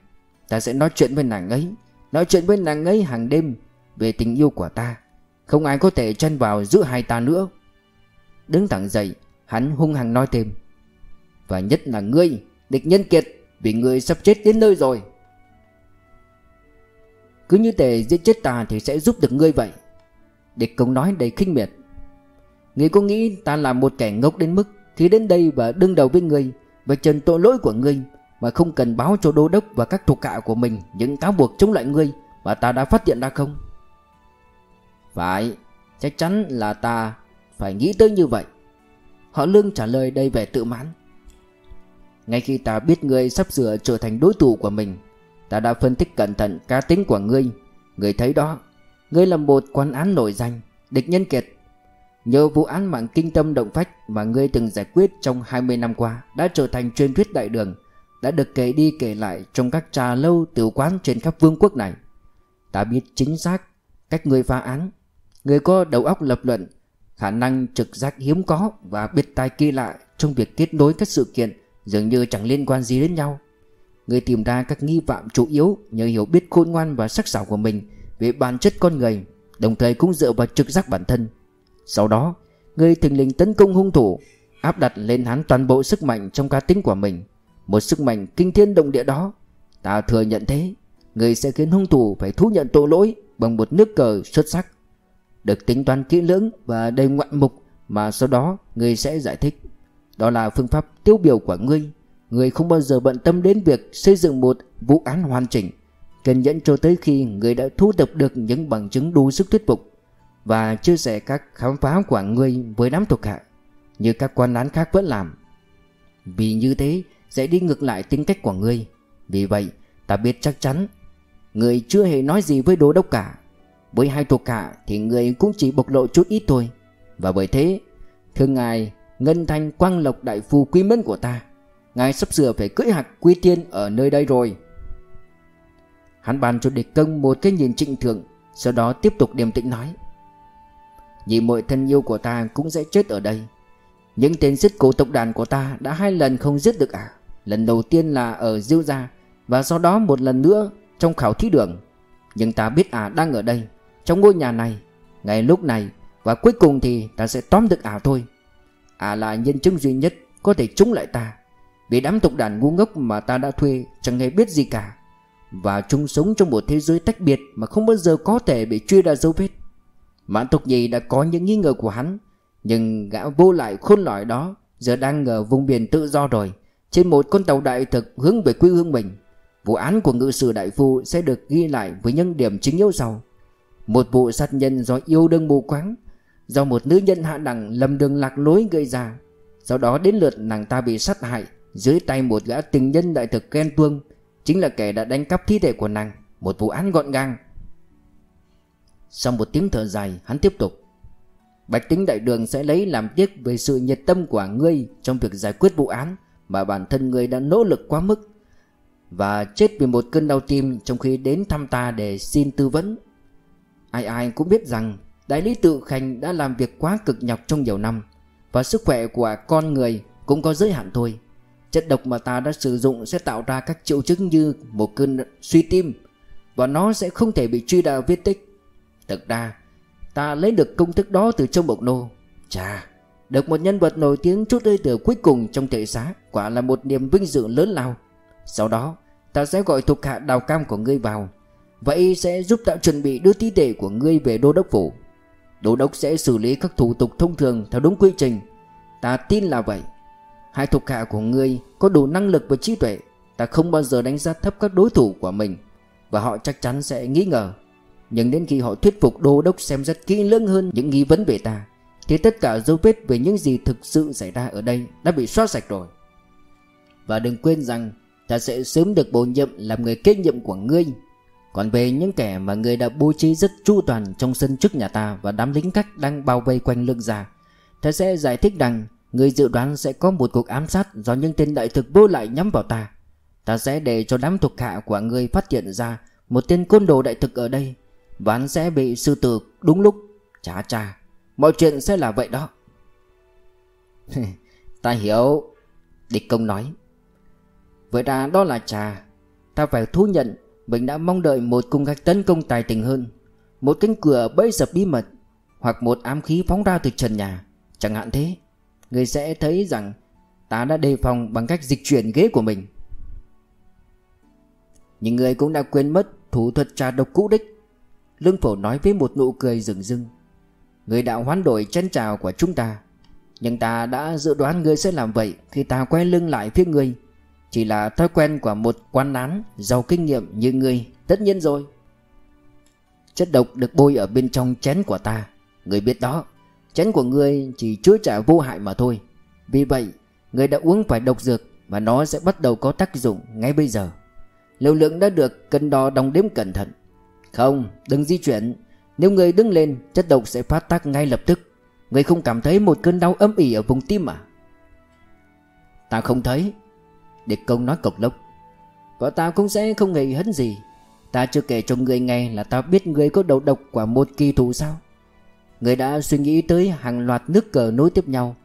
Ta sẽ nói chuyện với nàng ấy, Nói chuyện với nàng ấy hàng đêm Về tình yêu của ta. Không ai có thể chân vào giữa hai ta nữa. Đứng thẳng dậy, Hắn hung hăng nói thêm. Và nhất là ngươi, Địch nhân kiệt, Vì ngươi sắp chết đến nơi rồi. Cứ như thể giết chết ta thì sẽ giúp được ngươi vậy. Địch công nói đầy khinh miệt. Ngươi có nghĩ ta là một kẻ ngốc đến mức thì đến đây và đương đầu với ngươi Và trần tội lỗi của ngươi Mà không cần báo cho đô đốc và các thuộc hạ của mình Những cáo buộc chống lại ngươi Mà ta đã phát hiện ra không? Phải, Chắc chắn là ta phải nghĩ tới như vậy. Họ lương trả lời đầy vẻ tự mãn. Ngay khi ta biết ngươi sắp sửa trở thành đối thủ của mình Ta đã phân tích cẩn thận cá tính của ngươi. Ngươi thấy đó, Ngươi là một quan án nổi danh, Địch nhân kiệt. Nhờ vụ án mạng kinh tâm động phách Mà ngươi từng giải quyết trong 20 năm qua Đã trở thành truyền thuyết đại đường, Đã được kể đi kể lại trong các trà lâu tiểu quán trên khắp vương quốc này. Ta biết chính xác cách ngươi phá án. Ngươi có đầu óc lập luận, Khả năng trực giác hiếm có và biết tai kỳ lạ trong việc kết nối các sự kiện dường như chẳng liên quan gì đến nhau. Người tìm ra các nghi phạm chủ yếu nhờ hiểu biết khôn ngoan và sắc sảo của mình về bản chất con người, đồng thời cũng dựa vào trực giác bản thân. Sau đó, người thình lình tấn công hung thủ, áp đặt lên hắn toàn bộ sức mạnh trong cá tính của mình. Một sức mạnh kinh thiên động địa đó. Ta thừa nhận thế, người sẽ khiến hung thủ phải thú nhận tội lỗi bằng một nước cờ xuất sắc được tính toán kỹ lưỡng và đầy ngoạn mục mà sau đó người sẽ giải thích. Đó là phương pháp tiêu biểu của ngươi. Người không bao giờ bận tâm đến việc xây dựng một vụ án hoàn chỉnh, kiên nhẫn cho tới khi người đã thu thập được những bằng chứng đủ sức thuyết phục và chia sẻ các khám phá của người với đám thuộc hạ, như các quan án khác vẫn làm. Vì như thế sẽ đi ngược lại tính cách của ngươi. Vì vậy, ta biết chắc chắn người chưa hề nói gì với đô đốc cả với hai thuộc hạ thì người cũng chỉ bộc lộ chút ít thôi Và bởi thế Thưa ngài Ngân thanh quang lộc đại phu quý mến của ta Ngài sắp sửa phải cưỡi hạc quy tiên ở nơi đây rồi. Hắn bàn cho địch công một cái nhìn trịnh thượng, Sau đó tiếp tục điềm tĩnh nói. Vì mọi thân yêu của ta cũng sẽ chết ở đây. Những tên giết cổ tộc đàn của ta đã hai lần không giết được à? Lần đầu tiên là ở Diêu Gia, Và sau đó một lần nữa trong khảo thí đường. Nhưng ta biết à đang ở đây, trong ngôi nhà này, Ngay lúc này, Và cuối cùng thì ta sẽ tóm được ả thôi. Ả là nhân chứng duy nhất có thể chống lại ta. Vì đám tục đàn ngu ngốc mà ta đã thuê, chẳng hề biết gì cả. Và chúng sống trong một thế giới tách biệt mà không bao giờ có thể bị truy ra dấu vết. Mãn Tục nhì đã có những nghi ngờ của hắn, Nhưng gã vô lại khôn lỏi đó Giờ đang ở vùng biển tự do rồi, Trên một con tàu đại thực hướng về quê hương mình. Vụ án của ngự sử đại phu sẽ được ghi lại với những điểm chính yếu sau. Một vụ sát nhân do yêu đương mù quáng, Do một nữ nhân hạ đẳng lầm đường lạc lối gây ra, Sau đó đến lượt nàng ta bị sát hại. Dưới tay một gã tình nhân đại thực Ken tuông, Chính là kẻ đã đánh cắp thi thể của nàng, Một vụ án gọn gàng. Sau một tiếng thở dài, hắn tiếp tục. Bạch tính đại đường sẽ lấy làm tiếc về sự nhiệt tâm của ngươi Trong việc giải quyết vụ án Mà bản thân ngươi đã nỗ lực quá mức Và chết vì một cơn đau tim Trong khi đến thăm ta để xin tư vấn. Ai ai cũng biết rằng Đại lý tự khanh đã làm việc quá cực nhọc trong nhiều năm Và sức khỏe của con người cũng có giới hạn thôi. Chất độc mà ta đã sử dụng sẽ tạo ra các triệu chứng như một cơn suy tim, Và nó sẽ không thể bị truy đào viết tích. Thực ra, Ta lấy được công thức đó từ trong bộc Nô. Chà, Được một nhân vật nổi tiếng chút hơi từ cuối cùng trong thể xá, Quả là một niềm vinh dự lớn lao. Sau đó, Ta sẽ gọi thuộc hạ đào cam của ngươi vào. Vậy sẽ giúp tạo chuẩn bị đưa thi thể của ngươi về đô đốc phủ. Đô đốc sẽ xử lý các thủ tục thông thường theo đúng quy trình. Ta tin là vậy. Hai thuộc hạ của ngươi có đủ năng lực và trí tuệ Ta không bao giờ đánh giá thấp các đối thủ của mình Và họ chắc chắn sẽ nghi ngờ. Nhưng đến khi họ thuyết phục đô đốc xem rất kỹ lưỡng hơn những nghi vấn về ta Thì tất cả dấu vết về những gì thực sự xảy ra ở đây đã bị xóa sạch rồi. Và đừng quên rằng ta sẽ sớm được bổ nhiệm làm người kế nhiệm của ngươi. Còn về những kẻ mà người đã bố trí rất chu toàn trong sân trước nhà ta và đám lính cách đang bao vây quanh lưng già, ta sẽ giải thích rằng người dự đoán sẽ có một cuộc ám sát do những tên đại thực vô lại nhắm vào ta. Ta sẽ để cho đám thuộc hạ của người phát hiện ra một tên côn đồ đại thực ở đây và hắn sẽ bị sư tử đúng lúc. Chà chà, mọi chuyện sẽ là vậy đó. ta hiểu, địch công nói. Vậy ra đó là trà, ta phải thú nhận mình đã mong đợi một cung cách tấn công tài tình hơn Một cánh cửa bẫy dập bí mật Hoặc một ám khí phóng ra từ trần nhà Chẳng hạn thế Người sẽ thấy rằng Ta đã đề phòng bằng cách dịch chuyển ghế của mình. Nhưng người cũng đã quên mất Thủ thuật trà độc cũ đích. Lương phổ nói với một nụ cười rừng rưng. Người đã hoán đổi chân trào của chúng ta, Nhưng ta đã dự đoán người sẽ làm vậy Khi ta quay lưng lại phía người. Chỉ là thói quen của một quan án giàu kinh nghiệm như ngươi Tất nhiên rồi. Chất độc được bôi ở bên trong chén của ta, người biết đó. Chén của ngươi chỉ chứa trả vô hại mà thôi. Vì vậy, Ngươi đã uống phải độc dược Và nó sẽ bắt đầu có tác dụng ngay bây giờ. Liều lượng đã được cân đo đong đếm cẩn thận. Không, đừng di chuyển. Nếu ngươi đứng lên, chất độc sẽ phát tác ngay lập tức. Ngươi không cảm thấy một cơn đau âm ỉ ở vùng tim à? Ta không thấy. Địch công nói cộc lốc. Và ta cũng sẽ không hề hấn gì. Ta chưa kể cho người nghe là ta biết người có đầu độc quả một kỳ thù sao? Người đã suy nghĩ tới hàng loạt nước cờ nối tiếp nhau.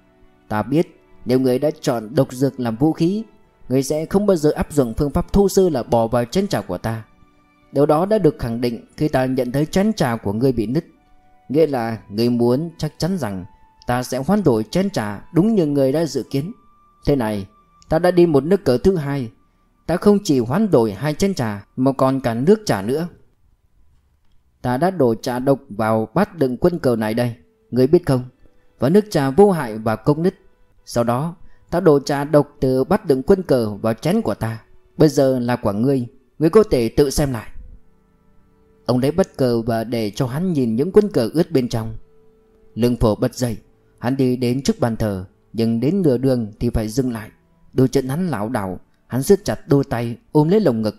Ta biết, nếu người đã chọn độc dược làm vũ khí, Người sẽ không bao giờ áp dụng phương pháp thô sơ là bỏ vào chén trà của ta. Điều đó đã được khẳng định khi ta nhận thấy chén trà của người bị nứt. Nghĩa là người muốn chắc chắn rằng Ta sẽ hoán đổi chén trà đúng như người đã dự kiến. Thế này, Ta đã đi một nước cờ thứ hai. Ta không chỉ hoán đổi hai chén trà, Mà còn cả nước trà nữa. Ta đã đổ trà độc vào bát đựng quân cờ này đây. Người biết không? Và nước trà vô hại và công nứt. Sau đó, ta đổ trà độc từ bát đựng quân cờ vào chén của ta. Bây giờ là của ngươi. Ngươi có thể tự xem lại. Ông lấy bất cờ và để cho hắn nhìn những quân cờ ướt bên trong. Lương phổ bật dậy. Hắn đi đến trước bàn thờ, Nhưng đến nửa đường thì phải dừng lại. Đôi chân hắn lảo đảo. Hắn siết chặt đôi tay, ôm lấy lồng ngực.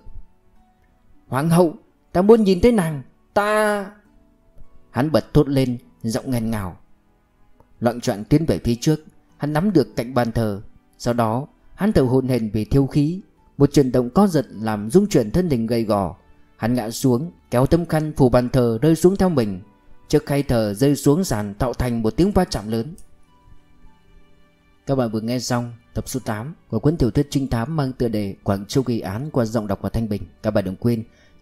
Hoàng hậu, Ta muốn nhìn thấy nàng. Ta. Hắn bật thốt lên, Giọng nghẹn ngào. Loạn trọn tiến về phía trước, Hắn nắm được cạnh bàn thờ. Sau đó, hắn thở hồn hển vì thiêu khí. Một chuyển động có giật làm rung chuyển thân hình gầy gò. Hắn ngã xuống, Kéo tấm khăn phủ bàn thờ rơi xuống theo mình. Chiếc khay thờ rơi xuống sàn tạo thành một tiếng va chạm lớn. Các bạn vừa nghe xong tập số 8 của cuốn tiểu thuyết trinh thám mang tựa đề Quảng Châu gây án qua giọng đọc và Thanh Bình. Các bạn đừng quên